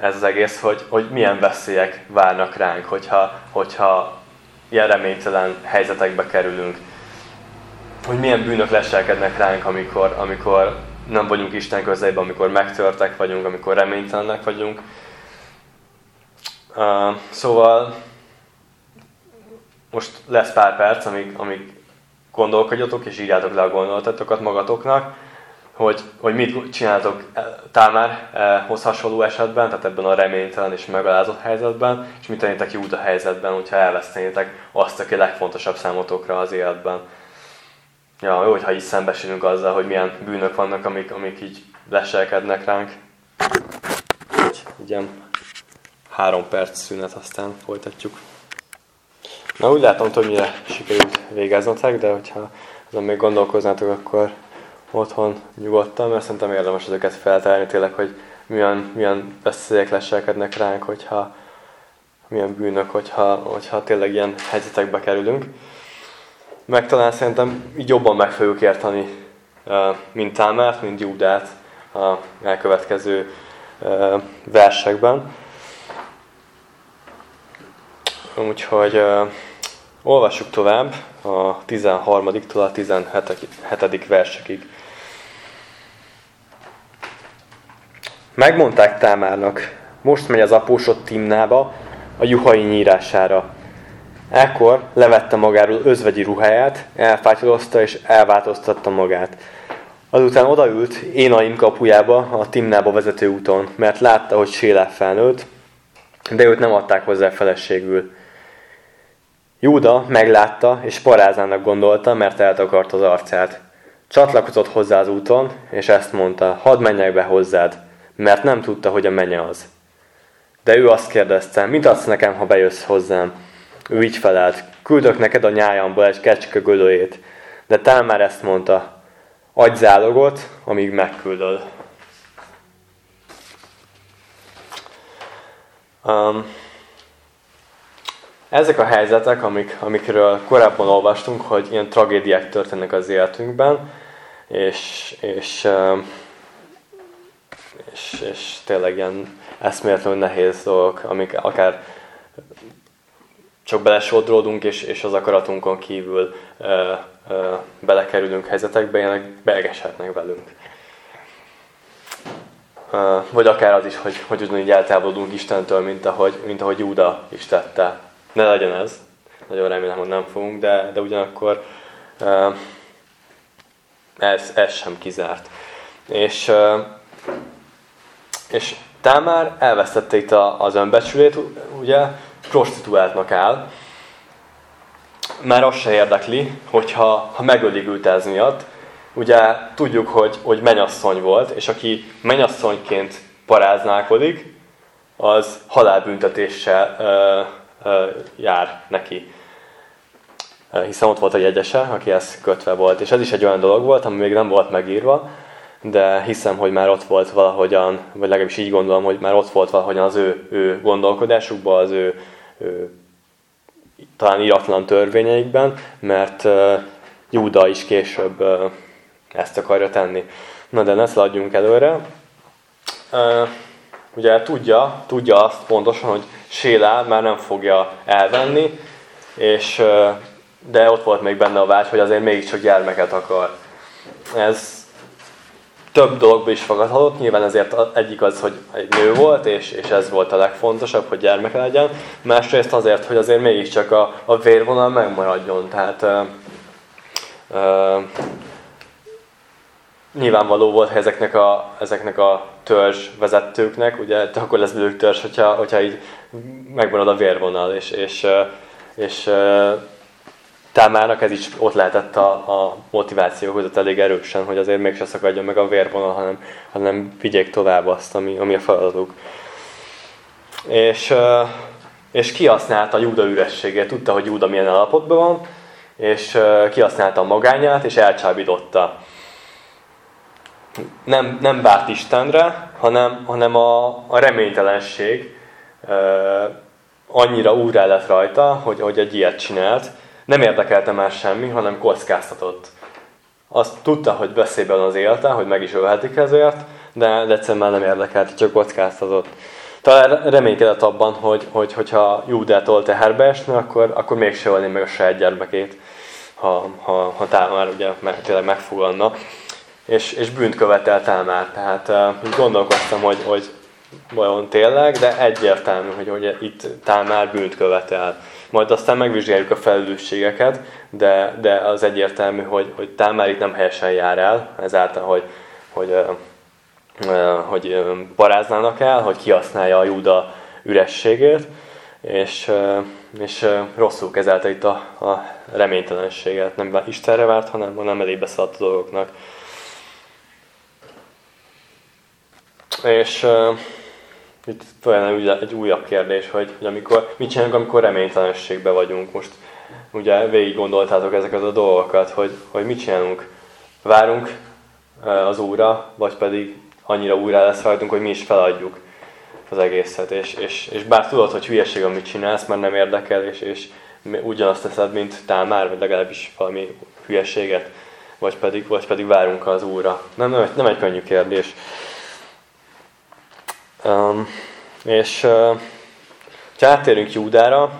ez az egész, hogy, hogy milyen veszélyek várnak ránk, hogyha, hogyha ilyen reménytelen helyzetekbe kerülünk. Hogy milyen bűnök leselkednek ránk, amikor, amikor nem vagyunk Isten közelében, amikor megtörtek vagyunk, amikor reménytelenek vagyunk. Uh, szóval most lesz pár perc, amíg, amíg gondolkodjatok, és írjátok le a gondolatokat magatoknak, hogy, hogy mit csináltok Támárhoz hasonló esetben, tehát ebben a reménytelen és megalázott helyzetben, és mit tennétek a helyzetben, hogyha elvesztenétek azt, aki legfontosabb számotokra az életben. Ja, jó, hogyha így szembesülünk azzal, hogy milyen bűnök vannak, amik, amik így leselkednek ránk. Így, igen. Három perc szünet, aztán folytatjuk. Na úgy látom, hogy mire sikerült végeznetek, de hogyha azon még gondolkoznátok, akkor otthon nyugodtan, mert szerintem érdemes ezeket feltárni tényleg, hogy milyen, milyen veszélyek leselkednek ránk, hogyha milyen bűnök, hogyha, hogyha tényleg ilyen helyzetekbe kerülünk. Meg talán szerintem így jobban meg fogjuk érteni mint Támát, mint Júdát a elkövetkező versekben. Úgyhogy olvassuk tovább a 13-tól a 17. versekig. Megmondták Támárnak, most megy az apósod Timnába, a juhai nyírására. Ekkor levette magáról özvegyi ruháját, elfátyolozta és elváltoztatta magát. Azután odaült Énaim kapujába, a Timnába vezető úton, mert látta, hogy Sélá felnőtt, de őt nem adták hozzá feleségül. Júda meglátta, és parázának gondolta, mert eltakart az arcát. Csatlakozott hozzá az úton, és ezt mondta, hadd menjek be hozzád mert nem tudta, hogy a menye az. De ő azt kérdezte, mit adsz nekem, ha bejössz hozzám? Ő így felelt, küldök neked a nyájamból egy kecske gölőjét. De Tál már ezt mondta, adj zálogot, amíg megküldöd. Um, ezek a helyzetek, amik, amikről korábban olvastunk, hogy ilyen tragédiák történnek az életünkben, és, és um, és, és tényleg ilyen eszméletlenül nehéz dolgok, amik akár csak belesodródunk, és, és az akaratunkon kívül ö, ö, belekerülünk helyzetekbe, ilyenek beegeshetnek velünk. Ö, vagy akár az is, hogy, hogy ugyanígy eltávolodunk Istentől, mint ahogy, mint ahogy Júda is tette. Ne legyen ez. Nagyon remélem, hogy nem fogunk, de, de ugyanakkor ö, ez, ez sem kizárt. És és Támár elvesztette itt az önbecsülét, ugye, prostituáltnak áll, már azt se érdekli, hogyha ha megölik őt ez miatt. Ugye tudjuk, hogy, hogy menyasszony volt, és aki menyasszonyként paráználkodik, az halálbüntetéssel ö, ö, jár neki. Hiszen ott volt egy jegyese, aki ezt kötve volt. És ez is egy olyan dolog volt, ami még nem volt megírva, de hiszem, hogy már ott volt valahogyan, vagy legalábbis így gondolom, hogy már ott volt valahogyan az ő, ő gondolkodásukban, az ő, ő talán iratlan törvényeikben, mert uh, Júda is később uh, ezt akarja tenni. Na de ne szaladjunk előre. Uh, ugye tudja, tudja azt pontosan, hogy Sélá már nem fogja elvenni, és, de ott volt még benne a vágy, hogy azért mégiscsak gyermeket akar. Ez több dologból is fogadhatott, nyilván ezért egyik az, hogy egy nő volt, és, és ez volt a legfontosabb, hogy gyermeke legyen. Másrészt azért, hogy azért mégiscsak a, a vérvonal megmaradjon. Tehát uh, uh, nyilvánvaló volt, hogy ezeknek a, ezeknek a törzs vezetőknek, ugye akkor lesz belőlük törzs, hogyha, hogyha így megmarad a vérvonal, és, és, és, és Támának ez is ott lehetett a, a motiváció között elég erősen, hogy azért mégse szakadjon meg a vérvonal, hanem, hanem vigyék tovább azt, ami, ami a feladatuk. És, és kihasználta Júda ürességét, tudta, hogy Júda milyen állapotban van, és kihasználta a magányát, és elcsábította. Nem, nem várt Istenre, hanem, hanem a, a reménytelenség annyira úrá lett rajta, hogy, hogy egy ilyet csinált, nem érdekelte már semmi, hanem kockáztatott. Azt tudta, hogy veszélyben az élete, hogy meg is ölhetik ezért, de, de egyszerűen már nem érdekelte, csak kockáztatott. Talán reménykedett abban, hogy, hogy hogyha Júdától teherbe esne, akkor, akkor mégse ölni meg a saját gyermekét, ha, ha, ha Támár ugye meg, tényleg megfogadna. És, és bűnt követel Támár. Tehát uh, gondolkoztam, hogy, hogy vajon tényleg, de egyértelmű, hogy, hogy itt Támár bűnt követel. Majd aztán megvizsgáljuk a felelősségeket, de, de az egyértelmű, hogy, hogy Támár itt nem helyesen jár el, ezáltal, hogy, hogy, hogy paráznának el, hogy kihasználja a Júda ürességét, és, és rosszul kezelte itt a, a reménytelenséget. Nem Istenre várt, hanem, hanem elég beszaladt a dolgoknak. És itt talán egy újabb kérdés, hogy, hogy amikor, mit csinálunk, amikor reménytelenségben vagyunk. Most ugye végig gondoltátok ezeket a dolgokat, hogy, hogy mit csinálunk. Várunk az óra, vagy pedig annyira újra lesz rajtunk, hogy mi is feladjuk az egészet. És, és, és bár tudod, hogy hülyeség, amit csinálsz, mert nem érdekel, és, és ugyanazt teszed, mint Támár, vagy legalábbis valami hülyeséget, vagy pedig, vagy pedig várunk az úra. Nem, nem, nem egy könnyű kérdés. Um, és uh, ha áttérünk Júdára,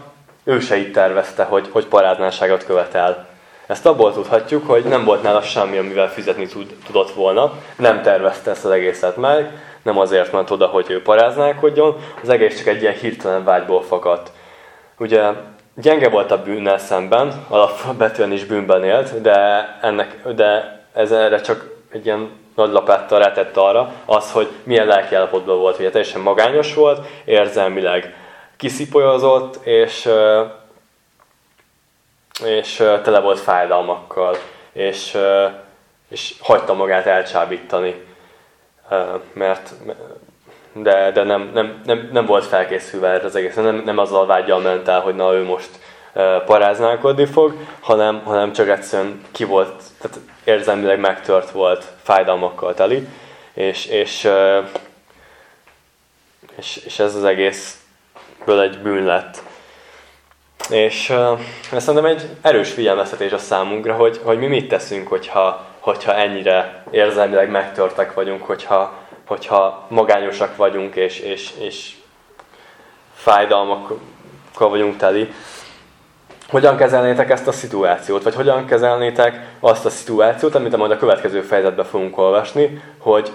ő se így tervezte, hogy, hogy paráználságot követel. Ezt abból tudhatjuk, hogy nem volt nála semmi, amivel fizetni tud, tudott volna. Nem tervezte ezt az egészet meg, nem azért ment oda, hogy ő paráználkodjon, az egész csak egy ilyen hirtelen vágyból fakadt. Ugye gyenge volt a bűnnel szemben, alapvetően is bűnben élt, de, ennek, de ez erre csak egy ilyen nagy lapáttal rátett arra, az, hogy milyen lelkiállapotban volt, hogy teljesen magányos volt, érzelmileg kiszipolyozott, és, és tele volt fájdalmakkal, és, és hagyta magát elcsábítani, mert de, de nem, nem, nem, nem volt felkészülve erre az egész, nem, nem azzal vágyal ment el, hogy na ő most paráználkodni fog, hanem, hanem csak egyszerűen ki volt, tehát érzelmileg megtört volt, fájdalmakkal teli, és, és, és, és ez az egészből egy bűn lett. És ez szerintem egy erős figyelmeztetés a számunkra, hogy, hogy mi mit teszünk, hogyha, hogyha ennyire érzelmileg megtörtek vagyunk, hogyha, hogyha magányosak vagyunk, és, és, és fájdalmakkal vagyunk teli hogyan kezelnétek ezt a szituációt, vagy hogyan kezelnétek azt a szituációt, amit majd a következő fejezetben fogunk olvasni, hogy,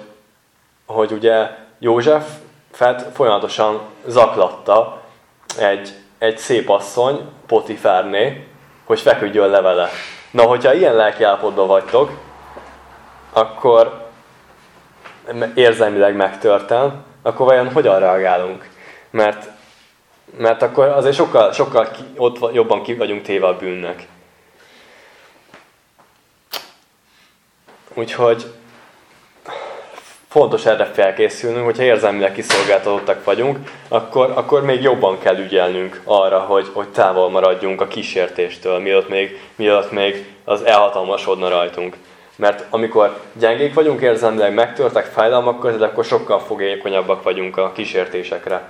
hogy ugye József felt folyamatosan zaklatta egy, egy szép asszony, Potifárné, hogy feküdjön le vele. Na, hogyha ilyen lelkiállapotban vagytok, akkor érzelmileg megtörtem, akkor vajon hogyan reagálunk? Mert mert akkor azért sokkal, sokkal ki, ott jobban ki vagyunk téve a bűnnek. Úgyhogy fontos erre felkészülnünk, hogyha érzelmileg kiszolgáltatottak vagyunk, akkor, akkor még jobban kell ügyelnünk arra, hogy, hogy távol maradjunk a kísértéstől, mielőtt még, mielőtt még az elhatalmasodna rajtunk. Mert amikor gyengék vagyunk érzelmileg, megtörtek fájdalmak között, akkor sokkal fogékonyabbak vagyunk a kísértésekre.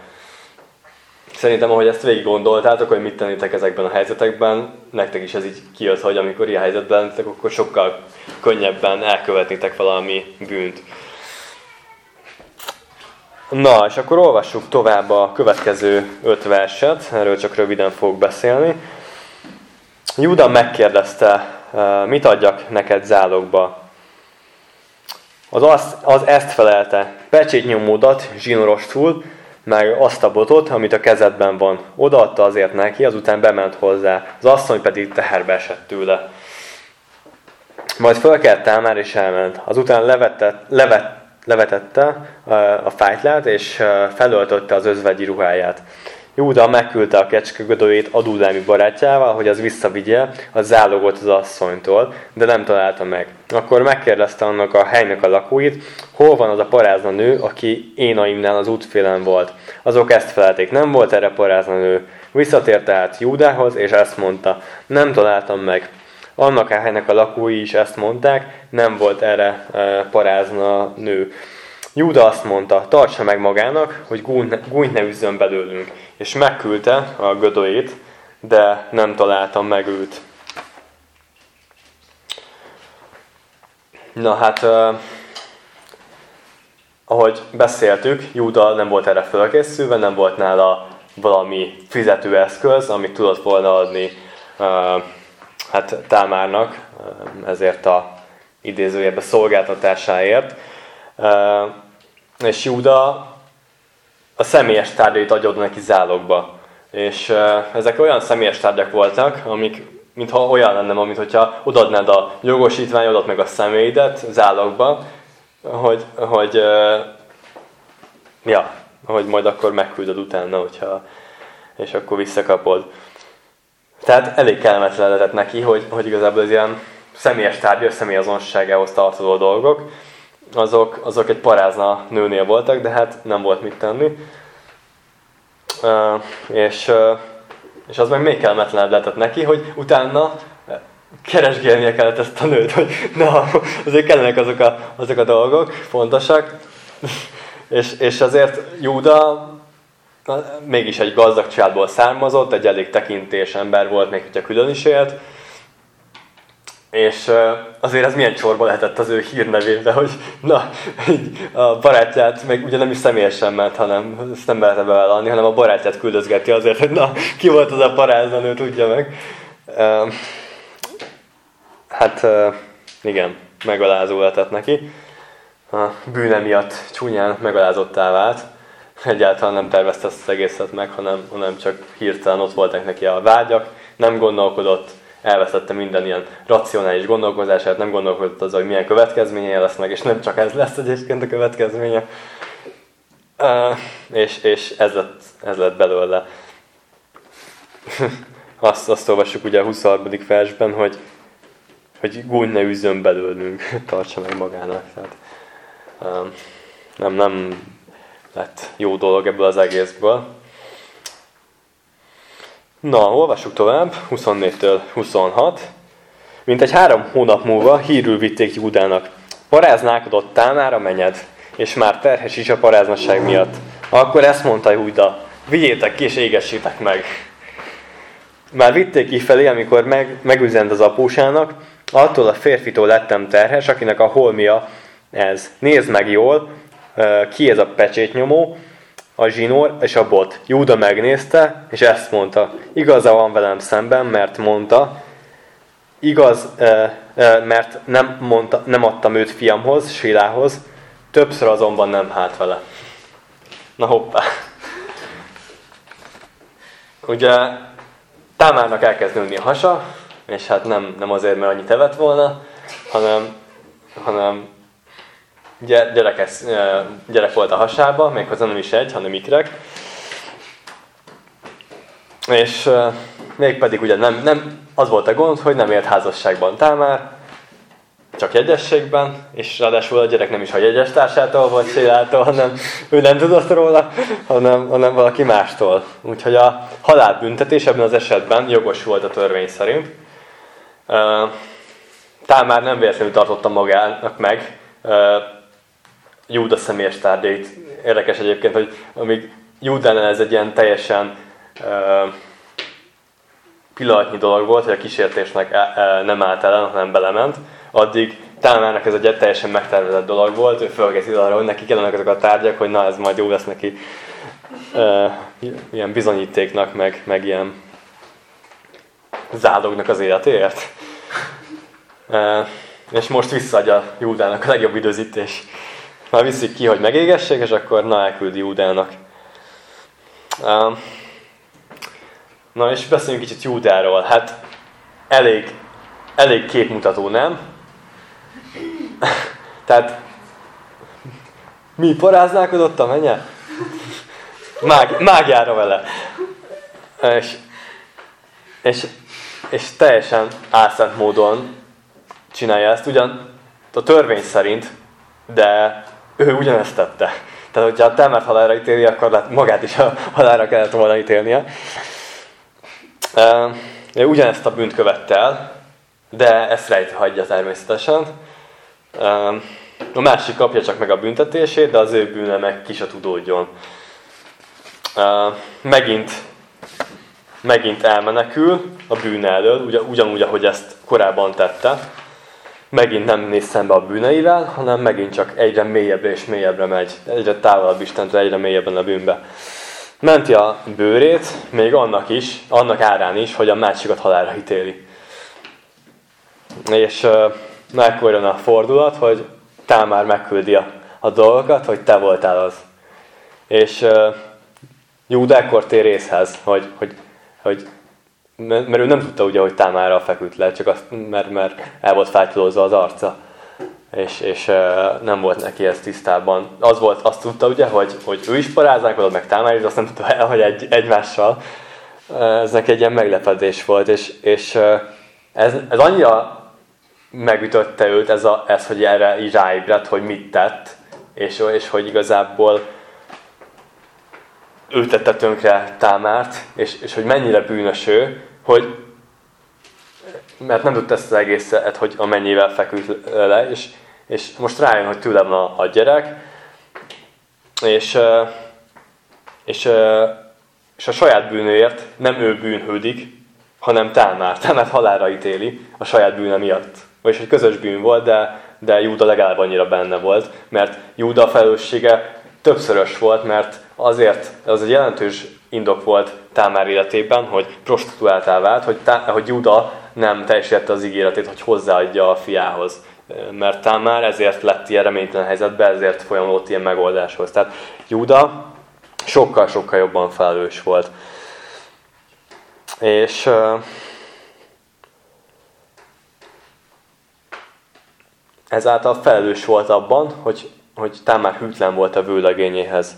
Szerintem, ahogy ezt végig gondoltátok, hogy mit tennétek ezekben a helyzetekben, nektek is ez így kijött, hogy amikor ilyen helyzetben lennétek, akkor sokkal könnyebben elkövetnétek valami bűnt. Na, és akkor olvassuk tovább a következő öt verset, erről csak röviden fogok beszélni. Júda megkérdezte, mit adjak neked zálogba? Az, azt, az ezt felelte, nyomódat zsinorostul, meg azt a botot, amit a kezedben van. Odaadta azért neki, azután bement hozzá, az asszony pedig teherbe esett tőle. Majd fölkelt Támár és elment. Azután levetett, levet, levetette a fájtlát, és felöltötte az özvegyi ruháját. Júda megküldte a kecskegödőjét Adulámi barátjával, hogy az visszavigye a zálogot az asszonytól, de nem találta meg. Akkor megkérdezte annak a helynek a lakóit, hol van az a parázna nő, aki énaimnál az útfélen volt. Azok ezt felelték, nem volt erre parázna nő. Visszatért tehát Júdához, és ezt mondta, nem találtam meg. Annak a helynek a lakói is ezt mondták, nem volt erre e, parázna nő. Júda azt mondta, tartsa meg magának, hogy gúnyt ne üzzön belőlünk, és megküldte a gödőjét, de nem találtam meg őt. Na hát, uh, ahogy beszéltük, Júda nem volt erre felkészülve, nem volt nála valami fizetőeszköz, amit tudott volna adni uh, hát Támárnak, ezért a idézőjebe szolgáltatásáért. És Júda a személyes tárgyait adja neki zálogba. És ezek olyan személyes tárgyak voltak, amik mintha olyan lenne, mint hogyha odaadnád a jogosítványodat meg a személyedet zálogba, hogy, hogy ja, hogy majd akkor megküldöd utána, hogyha, és akkor visszakapod. Tehát elég kellemetlen lehetett neki, hogy, hogy igazából az ilyen személyes tárgyak, személyazonosságához tartozó dolgok, azok, azok egy parázna nőnél voltak, de hát nem volt mit tenni. Uh, és, uh, és az meg még kellemetlenebb lehetett neki, hogy utána keresgélnie kellett ezt a nőt, hogy na, azért kellenek azok a, azok a dolgok, fontosak. és, és azért Júda mégis egy gazdag családból származott, egy elég tekintés ember volt, még hogyha külön is élt. És azért ez milyen csorba lehetett az ő hírnevébe, hogy na, a barátját, meg ugye nem is személyesen ment, hanem ezt nem lehet bevállalni, hanem a barátját küldözgeti azért, hogy na, ki volt az a parázna, ő tudja meg. Hát igen, megalázó lehetett neki. A bűne miatt csúnyán megalázottá vált egyáltalán nem tervezte ezt az egészet meg, hanem, hanem csak hirtelen ott voltak neki a vágyak, nem gondolkodott, elvesztette minden ilyen racionális gondolkozását, nem gondolkodott az, hogy milyen következményei lesznek, és nem csak ez lesz egyébként a következménye. Uh, és, és ez, lett, ez lett belőle. azt, azt olvassuk ugye a 23. versben, hogy, hogy gúny ne üzzön belőlünk, tartsa meg magának. Tehát, um, nem, nem lett jó dolog ebből az egészből. Na, olvassuk tovább, 24-től 26. Mint egy három hónap múlva hírül vitték Júdának. Paráználkodott Támár a menyed, és már terhes is a paráznaság miatt. Akkor ezt mondta Júda, vigyétek ki és égessétek meg. Már vitték ki felé, amikor meg, megüzent az apósának, attól a férfitól lettem terhes, akinek a holmia ez. Nézd meg jól, ki ez a pecsétnyomó, a zsinór és a bot. Júda megnézte, és ezt mondta. Igaza van velem szemben, mert mondta, igaz, mert nem, mondta, nem adtam őt fiamhoz, Silához, többször azonban nem hát vele. Na hoppá. Ugye Támárnak elkezd nőni a hasa, és hát nem, nem azért, mert annyit evett volna, hanem, hanem gyerek, gyerek volt a hasába, méghozzá nem is egy, hanem ikrek. És mégpedig ugye nem, nem az volt a gond, hogy nem élt házasságban Támár, csak jegyességben, és ráadásul a gyerek nem is a jegyes társától vagy Sélától, hanem ő nem tudott róla, hanem, hanem valaki mástól. Úgyhogy a halálbüntetés ebben az esetben jogos volt a törvény szerint. Talán már nem véletlenül tartotta magának meg Júda személyes tárgyait. Érdekes egyébként, hogy amíg Júdánál ez egy ilyen teljesen pillanatnyi dolog volt, hogy a kísértésnek e, e, nem állt ellen, hanem belement, addig Támának ez egy teljesen megtervezett dolog volt, ő fölkészít arra, hogy neki kellenek ezek a tárgyak, hogy na ez majd jó lesz neki ilyen bizonyítéknak, meg, meg ilyen zálognak az életéért. E, és most visszaadja Júdának a legjobb időzítés. Már viszik ki, hogy megégessék, és akkor na elküldi Júdának. Na és beszéljünk kicsit Júdáról. Hát elég, elég képmutató, nem? Tehát mi paráználkodott a menye? Mág, mágiára vele. És, és, és teljesen álszent módon csinálja ezt, ugyan a törvény szerint, de ő ugyanezt tette. Tehát, hogyha a Támát halára ítéli, akkor magát is a halára kellett volna ítélnie. Ő ugyanezt a bűnt követte el, de ezt rejtve hagyja természetesen. A másik kapja csak meg a büntetését, de az ő bűne meg ki se tudódjon. Megint, megint elmenekül a bűn elől, ugyanúgy, ahogy ezt korábban tette. Megint nem néz szembe a bűneivel, hanem megint csak egyre mélyebbre és mélyebbre megy. Egyre távolabb Istentől, egyre mélyebben a bűnbe. Menti a bőrét, még annak is, annak árán is, hogy a másikat halálra hitéli. És megkorjon a fordulat, hogy Támár megküldi a, a dolgokat, hogy te voltál az. És uh, Júda ekkor tér részhez, hogy, hogy, hogy mert ő nem tudta ugye, hogy Támárral feküdt le, csak azt, mert, mert el volt fátyolózva az arca. És, és nem volt neki ez tisztában. Az volt, azt tudta ugye, hogy, hogy ő is parázálkodott, meg Támár is, azt nem tudta el, hogy egy, egymással. Ez neki egy ilyen meglepedés volt, és, és ez, ez annyira megütötte őt ez, a, ez hogy erre így ráébredt, hogy mit tett, és, és hogy igazából ő tette tönkre Támárt, és, és hogy mennyire bűnös ő, hogy mert nem tudta ezt az egészet, hogy amennyivel feküdt le, és, és most rájön, hogy tőle van a, a gyerek, és, és, és a saját bűnőért nem ő bűnhődik, hanem Támár. Támár halára ítéli a saját bűne miatt vagyis hogy közös bűn volt, de, de Júda legalább annyira benne volt, mert Júda felelőssége többszörös volt, mert azért, az egy jelentős indok volt Támár életében, hogy prostituáltá vált, hogy, tá, hogy Júda nem teljesítette az ígéretét, hogy hozzáadja a fiához. Mert Támár ezért lett ilyen reménytelen helyzetben, ezért folyamodott ilyen megoldáshoz. Tehát Júda sokkal-sokkal jobban felelős volt. És ezáltal felelős volt abban, hogy, hogy Támár hűtlen volt a vőlegényéhez.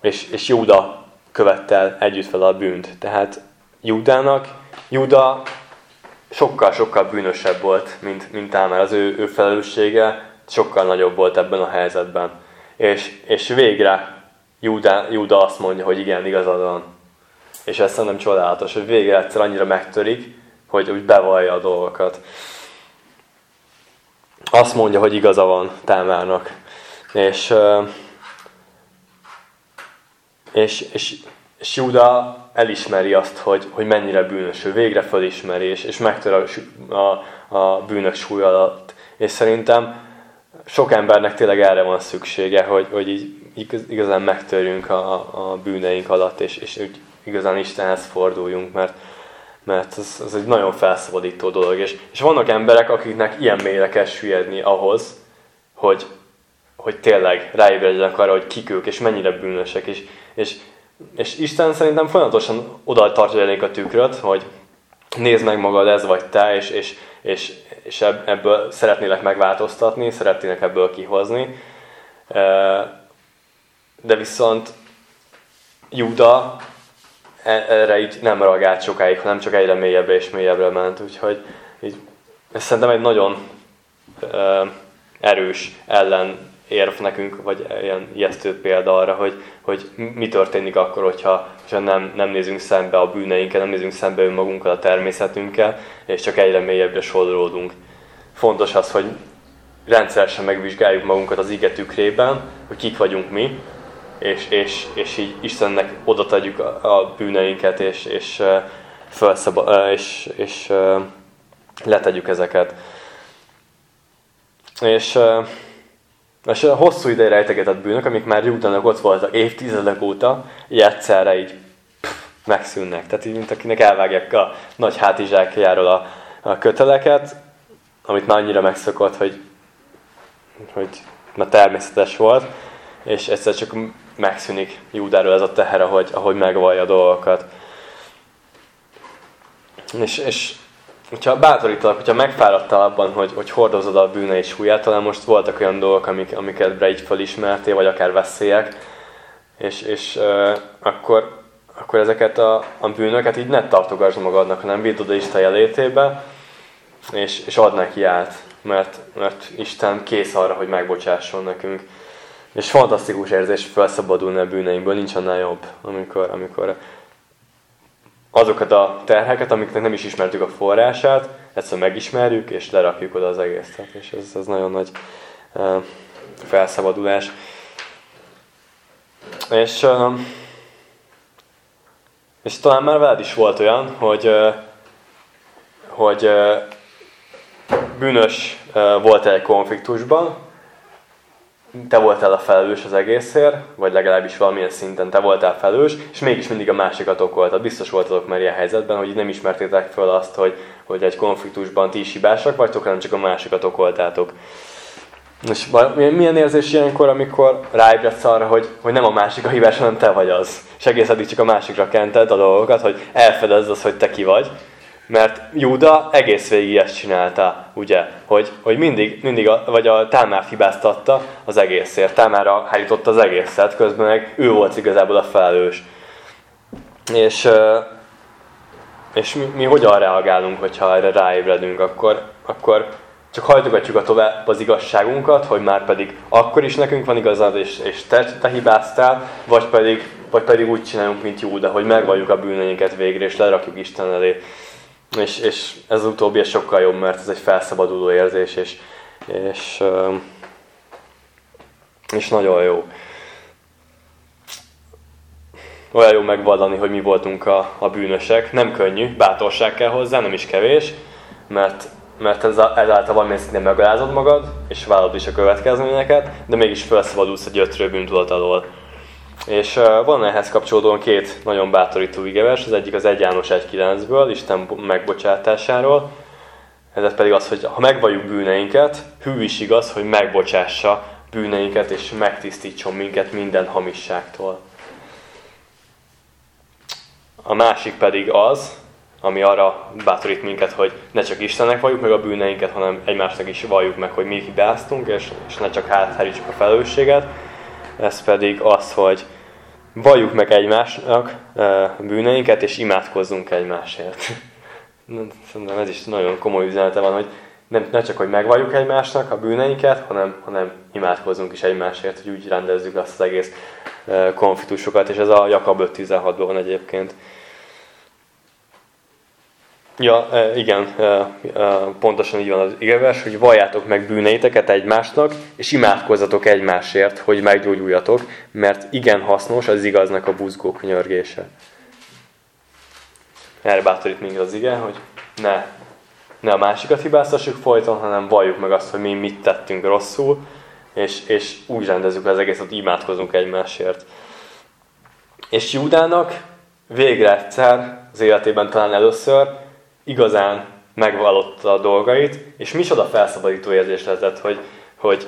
És, és Júda követte el együtt fel a bűnt. Tehát Júdának, Júda sokkal-sokkal bűnösebb volt, mint, mint Támár. Az ő, ő felelőssége sokkal nagyobb volt ebben a helyzetben. És, és végre Júda, Júda azt mondja, hogy igen, igazad van. És ez szerintem csodálatos, hogy végre egyszer annyira megtörik, hogy úgy bevallja a dolgokat azt mondja, hogy igaza van Támárnak. És, és, és, és Júda elismeri azt, hogy, hogy mennyire bűnös. Ő végre felismeri, és, és megtör a, a, a bűnök súly alatt. És szerintem sok embernek tényleg erre van szüksége, hogy, hogy így igazán megtörjünk a, a bűneink alatt, és, és úgy igazán Istenhez forduljunk, mert, mert ez, ez egy nagyon felszabadító dolog. És, és vannak emberek, akiknek ilyen mélyre kell süllyedni ahhoz, hogy, hogy tényleg ráébredjenek arra, hogy kik ők, és mennyire bűnösek. És, és, és Isten szerintem folyamatosan oda tartja elénk a tükröt, hogy nézd meg magad, ez vagy te, és, és, és, és ebből szeretnélek megváltoztatni, szeretnének ebből kihozni. De viszont Júda E, erre így nem reagált sokáig, hanem csak egyre mélyebbre és mélyebbre ment. Úgyhogy így, ez szerintem egy nagyon erős ellen érv nekünk, vagy ilyen ijesztő példa arra, hogy, hogy mi történik akkor, hogyha, hogyha nem, nem nézünk szembe a bűneinkkel, nem nézünk szembe önmagunkkal, a természetünkkel, és csak egyre mélyebbre sodródunk. Fontos az, hogy rendszeresen megvizsgáljuk magunkat az ige tükrében, hogy kik vagyunk mi, és, és, és így Istennek oda tegyük a, a bűneinket, és, és, felszaba, és, és letegyük ezeket. És és a hosszú ideje rejtegetett bűnök, amik már Júdának ott voltak évtizedek óta, így egyszerre így pff, megszűnnek. Tehát így, mint akinek elvágják a nagy hátizsákjáról a, a köteleket, amit már annyira megszokott, hogy, hogy már természetes volt, és egyszer csak megszűnik Júdáról ez a teher, ahogy, ahogy megvallja a dolgokat. És, és hogyha bátorítalak, hogyha megfáradtál abban, hogy, hogy hordozod a bűneid súlyát, talán most voltak olyan dolgok, amik, amiket így felismertél, vagy akár veszélyek, és, és uh, akkor, akkor ezeket a, a bűnöket így ne tartogass magadnak, hanem vidd oda Isten jelétébe, és, és add neki át, mert, mert Isten kész arra, hogy megbocsásson nekünk. És fantasztikus érzés felszabadulni a bűneinkből, nincs annál jobb, amikor, amikor azokat a terheket, amiknek nem is ismertük a forrását, egyszer megismerjük, és lerakjuk oda az egészet. És ez, ez nagyon nagy uh, felszabadulás. És, uh, és talán már veled is volt olyan, hogy, uh, hogy uh, bűnös uh, volt egy konfliktusban, te voltál a felelős az egészért, vagy legalábbis valamilyen szinten te voltál felelős, és mégis mindig a másikat okoltad. Biztos voltatok már ilyen helyzetben, hogy nem ismertétek föl azt, hogy, hogy egy konfliktusban ti is hibásak vagytok, hanem csak a másikat okoltátok. És milyen érzés ilyenkor, amikor ráébredsz arra, hogy, hogy nem a másik a hibás, hanem te vagy az. És egész eddig csak a másikra kented a dolgokat, hogy elfedezd az, hogy te ki vagy. Mert Júda egész végig ezt csinálta, ugye? Hogy, hogy mindig, mindig a, vagy a Támár hibáztatta az egészért. Támára hárította az egészet, közben meg ő volt igazából a felelős. És, és mi, mi hogyan reagálunk, hogyha erre ráébredünk, akkor, akkor csak hajtogatjuk a tovább az igazságunkat, hogy már pedig akkor is nekünk van igazad, és, és te, te hibáztál, vagy pedig, vagy pedig úgy csinálunk, mint Júda, hogy megvalljuk a bűneinket végre, és lerakjuk Isten elé. És, és ez utóbbi ez sokkal jobb, mert ez egy felszabaduló érzés, és, és, és nagyon jó. Olyan jó megvallani, hogy mi voltunk a, a bűnösek. Nem könnyű, bátorság kell hozzá, nem is kevés, mert, mert ez ezáltal valamilyen szinten megalázod magad, és vállod is a következményeket, de mégis felszabadulsz a gyötrő bűntudat alól. És van ehhez kapcsolódóan két nagyon bátorító igevers, az egyik az 1 János 1.9-ből, Isten megbocsátásáról, ez pedig az, hogy ha megvalljuk bűneinket, hű is igaz, hogy megbocsássa bűneinket, és megtisztítson minket minden hamisságtól. A másik pedig az, ami arra bátorít minket, hogy ne csak Istennek valljuk meg a bűneinket, hanem egymásnak is valljuk meg, hogy mi hibáztunk, és, és ne csak háthárítsuk a felelősséget, ez pedig az, hogy valljuk meg egymásnak bűneinket, és imádkozzunk egymásért. Szerintem ez is nagyon komoly üzenete van, hogy nem, ne csak, hogy megvalljuk egymásnak a bűneinket, hanem, hanem imádkozzunk is egymásért, hogy úgy rendezzük azt az egész konfliktusokat, és ez a Jakab 5.16-ban van egyébként. Ja, e, igen, e, e, pontosan így van az igevers, hogy valljátok meg bűneiteket egymásnak, és imádkozzatok egymásért, hogy meggyógyuljatok, mert igen hasznos az igaznak a buzgó könyörgése. Erre bátorít minket az ige, hogy ne, ne a másikat hibáztassuk folyton, hanem valljuk meg azt, hogy mi mit tettünk rosszul, és, és úgy rendezzük az egészet, imádkozunk egymásért. És Júdának végre egyszer az életében talán először igazán megvallotta a dolgait, és micsoda felszabadító érzés lett, hogy, hogy,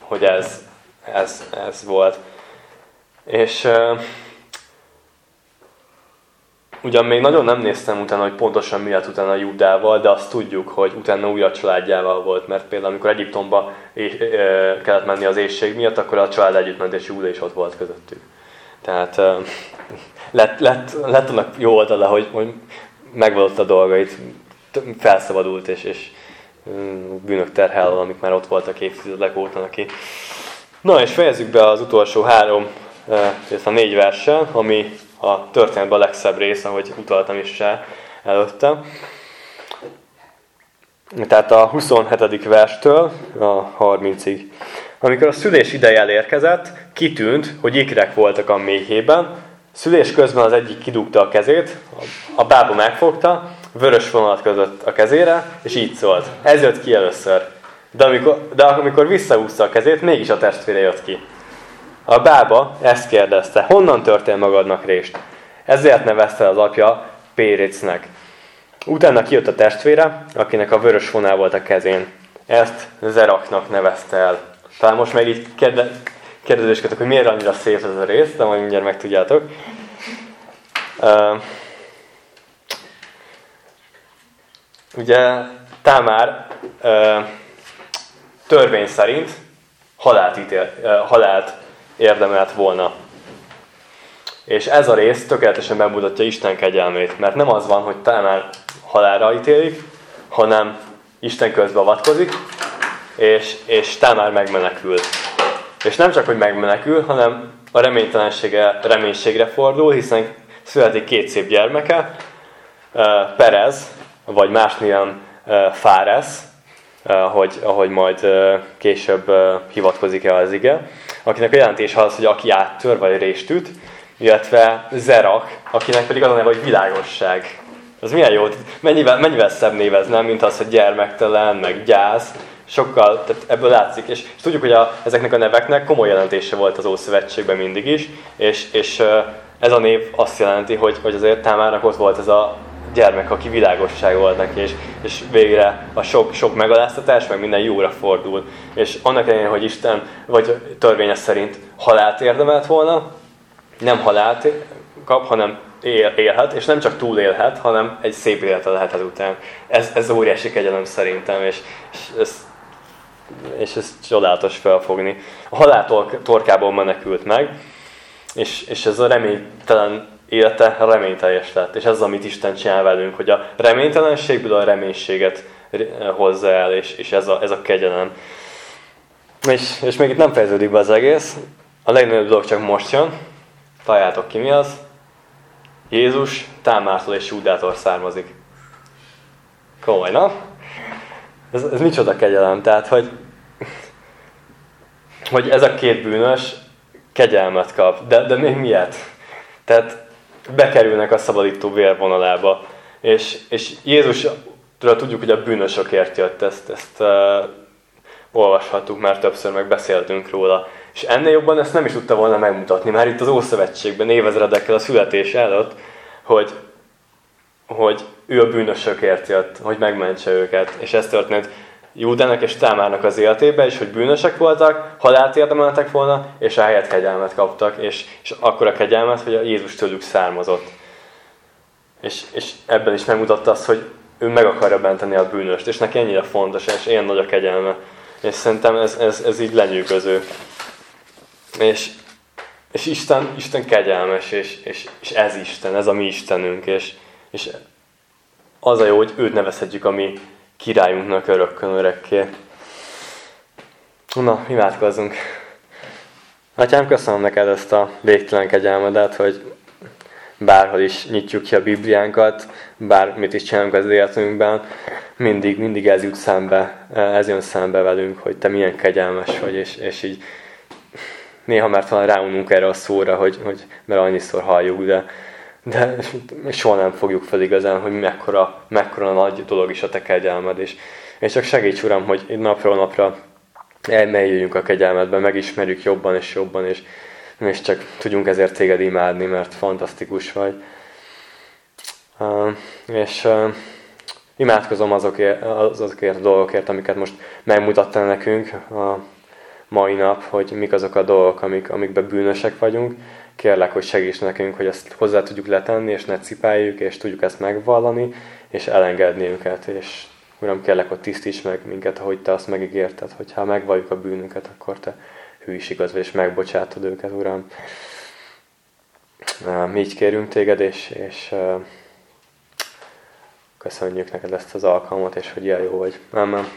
hogy ez, ez, ez volt. És uh, ugyan még nagyon nem néztem utána, hogy pontosan mi lett utána Júdával, de azt tudjuk, hogy utána új a családjával volt, mert például amikor Egyiptomba kellett menni az éjség miatt, akkor a család együtt ment, és Júda is ott volt közöttük. Tehát uh, lett, lett, lett annak jó oldala, hogy, hogy megvallott a dolgait, felszabadult, és, és bűnök terhel, amik már ott voltak évtizedek óta neki. Na és fejezzük be az utolsó három, illetve négy versen, ami a történetben a legszebb rész, ahogy utaltam is rá előtte. Tehát a 27. verstől a 30-ig. Amikor a szülés ideje elérkezett, kitűnt, hogy ikrek voltak a méhében. Szülés közben az egyik kidugta a kezét, a bába megfogta, vörös vonalat között a kezére, és így szólt. Ez jött ki először. De amikor, de amikor visszahúzta a kezét, mégis a testvére jött ki. A bába ezt kérdezte, honnan történt magadnak rést? Ezért nevezte az apja Péricnek. Utána kijött a testvére, akinek a vörös vonal volt a kezén. Ezt Zeraknak nevezte el. Talán most meg így kérdezéskedek, hogy miért annyira szép ez a rész, de majd mindjárt megtudjátok. Uh, ugye Támár uh, törvény szerint halált, ítél, uh, halált érdemelt volna. És ez a rész tökéletesen bemutatja Isten kegyelmét, mert nem az van, hogy Támár halálra ítélik, hanem Isten közbe avatkozik, és, és Támár megmenekül. És nem csak, hogy megmenekül, hanem a reménytelensége reménységre fordul, hiszen születik két szép gyermeke, Perez, vagy más néven Fáres, ahogy, ahogy majd később hivatkozik el az ige, akinek a jelentés az, hogy aki áttör, vagy részt üt, illetve Zerak, akinek pedig az a neve, hogy világosság. Az milyen jó, mennyivel, mennyivel szebb névez, nem, mint az, hogy gyermektelen, meg gyász, sokkal, tehát ebből látszik, és, és tudjuk, hogy a, ezeknek a neveknek komoly jelentése volt az Ószövetségben mindig is, és, és ez a név azt jelenti, hogy, hogy azért Támának ott volt ez a gyermek, aki világosság volt neki, és, és végre a sok, sok megaláztatás, meg minden jóra fordul. És annak ellenére, hogy Isten, vagy törvényes szerint halált érdemelt volna, nem halált kap, hanem él, élhet, és nem csak túlélhet, hanem egy szép élete lehet ezután. Ez, ez óriási kegyelem szerintem, és, és ez és ez csodálatos felfogni. A halál torkából menekült meg, és, és ez a reménytelen élete reményteljes lett. És ez az, amit Isten csinál velünk, hogy a reménytelenségből a reménységet hozza el, és, és ez, a, ez a kegyelem. És, és még itt nem fejeződik be az egész. A legnagyobb dolog csak most jön. Találjátok ki mi az. Jézus Támártól és Júdától származik. Komoly, na? Ez, ez micsoda kegyelem? Tehát, hogy, hogy ez a két bűnös kegyelmet kap. De, de még miért? Tehát bekerülnek a szabadító vérvonalába. És, és Jézusról tudjuk, hogy a bűnösökért jött. Ezt, ezt uh, olvashattuk, már többször meg beszéltünk róla. És ennél jobban ezt nem is tudta volna megmutatni, már itt az Ószövetségben, évezredekkel a születés előtt, hogy, hogy ő a bűnösökért jött, hogy megmentse őket. És ez történt Júdának és Támárnak az életébe is, hogy bűnösek voltak, halált érdemeltek volna, és helyet kegyelmet kaptak, és, és akkor a kegyelmet, hogy a Jézus tőlük származott. És, és ebben is megmutatta azt, hogy ő meg akarja benteni a bűnöst, és neki ennyire fontos, és ilyen nagy a kegyelme. És szerintem ez, ez, ez így lenyűgöző. És, és Isten, Isten kegyelmes, és, és, és ez Isten, ez a mi Istenünk, és, és az a jó, hogy őt nevezhetjük a mi királyunknak örökkön örökké. Na, imádkozzunk. Atyám, köszönöm neked ezt a végtelen kegyelmedet, hogy bárhol is nyitjuk ki a Bibliánkat, bármit is csinálunk az életünkben, mindig, mindig ez jut szembe, ez jön szembe velünk, hogy te milyen kegyelmes vagy, és, és így néha már talán ráununk erre a szóra, hogy, hogy mert annyiszor halljuk, de, de soha nem fogjuk fel igazán, hogy mekkora, mekkora nagy dolog is a te kegyelmed. És, és csak segíts, Uram, hogy napról napra elmeljünk a kegyelmedbe, megismerjük jobban és jobban, és, és csak tudjunk ezért téged imádni, mert fantasztikus vagy. Uh, és uh, imádkozom azokért, azokért a dolgokért, amiket most megmutattál nekünk a mai nap, hogy mik azok a dolgok, amik, amikben bűnösek vagyunk, kérlek, hogy segíts nekünk, hogy ezt hozzá tudjuk letenni, és ne cipáljük, és tudjuk ezt megvallani, és elengedni őket. És Uram, kérlek, hogy tisztíts meg minket, ahogy Te azt megígérted, hogy ha megvalljuk a bűnünket, akkor Te hű is igaz, és megbocsátod őket, Uram. Mi így kérünk Téged, és, és Köszönjük neked ezt az alkalmat, és hogy ilyen jó vagy. Amen.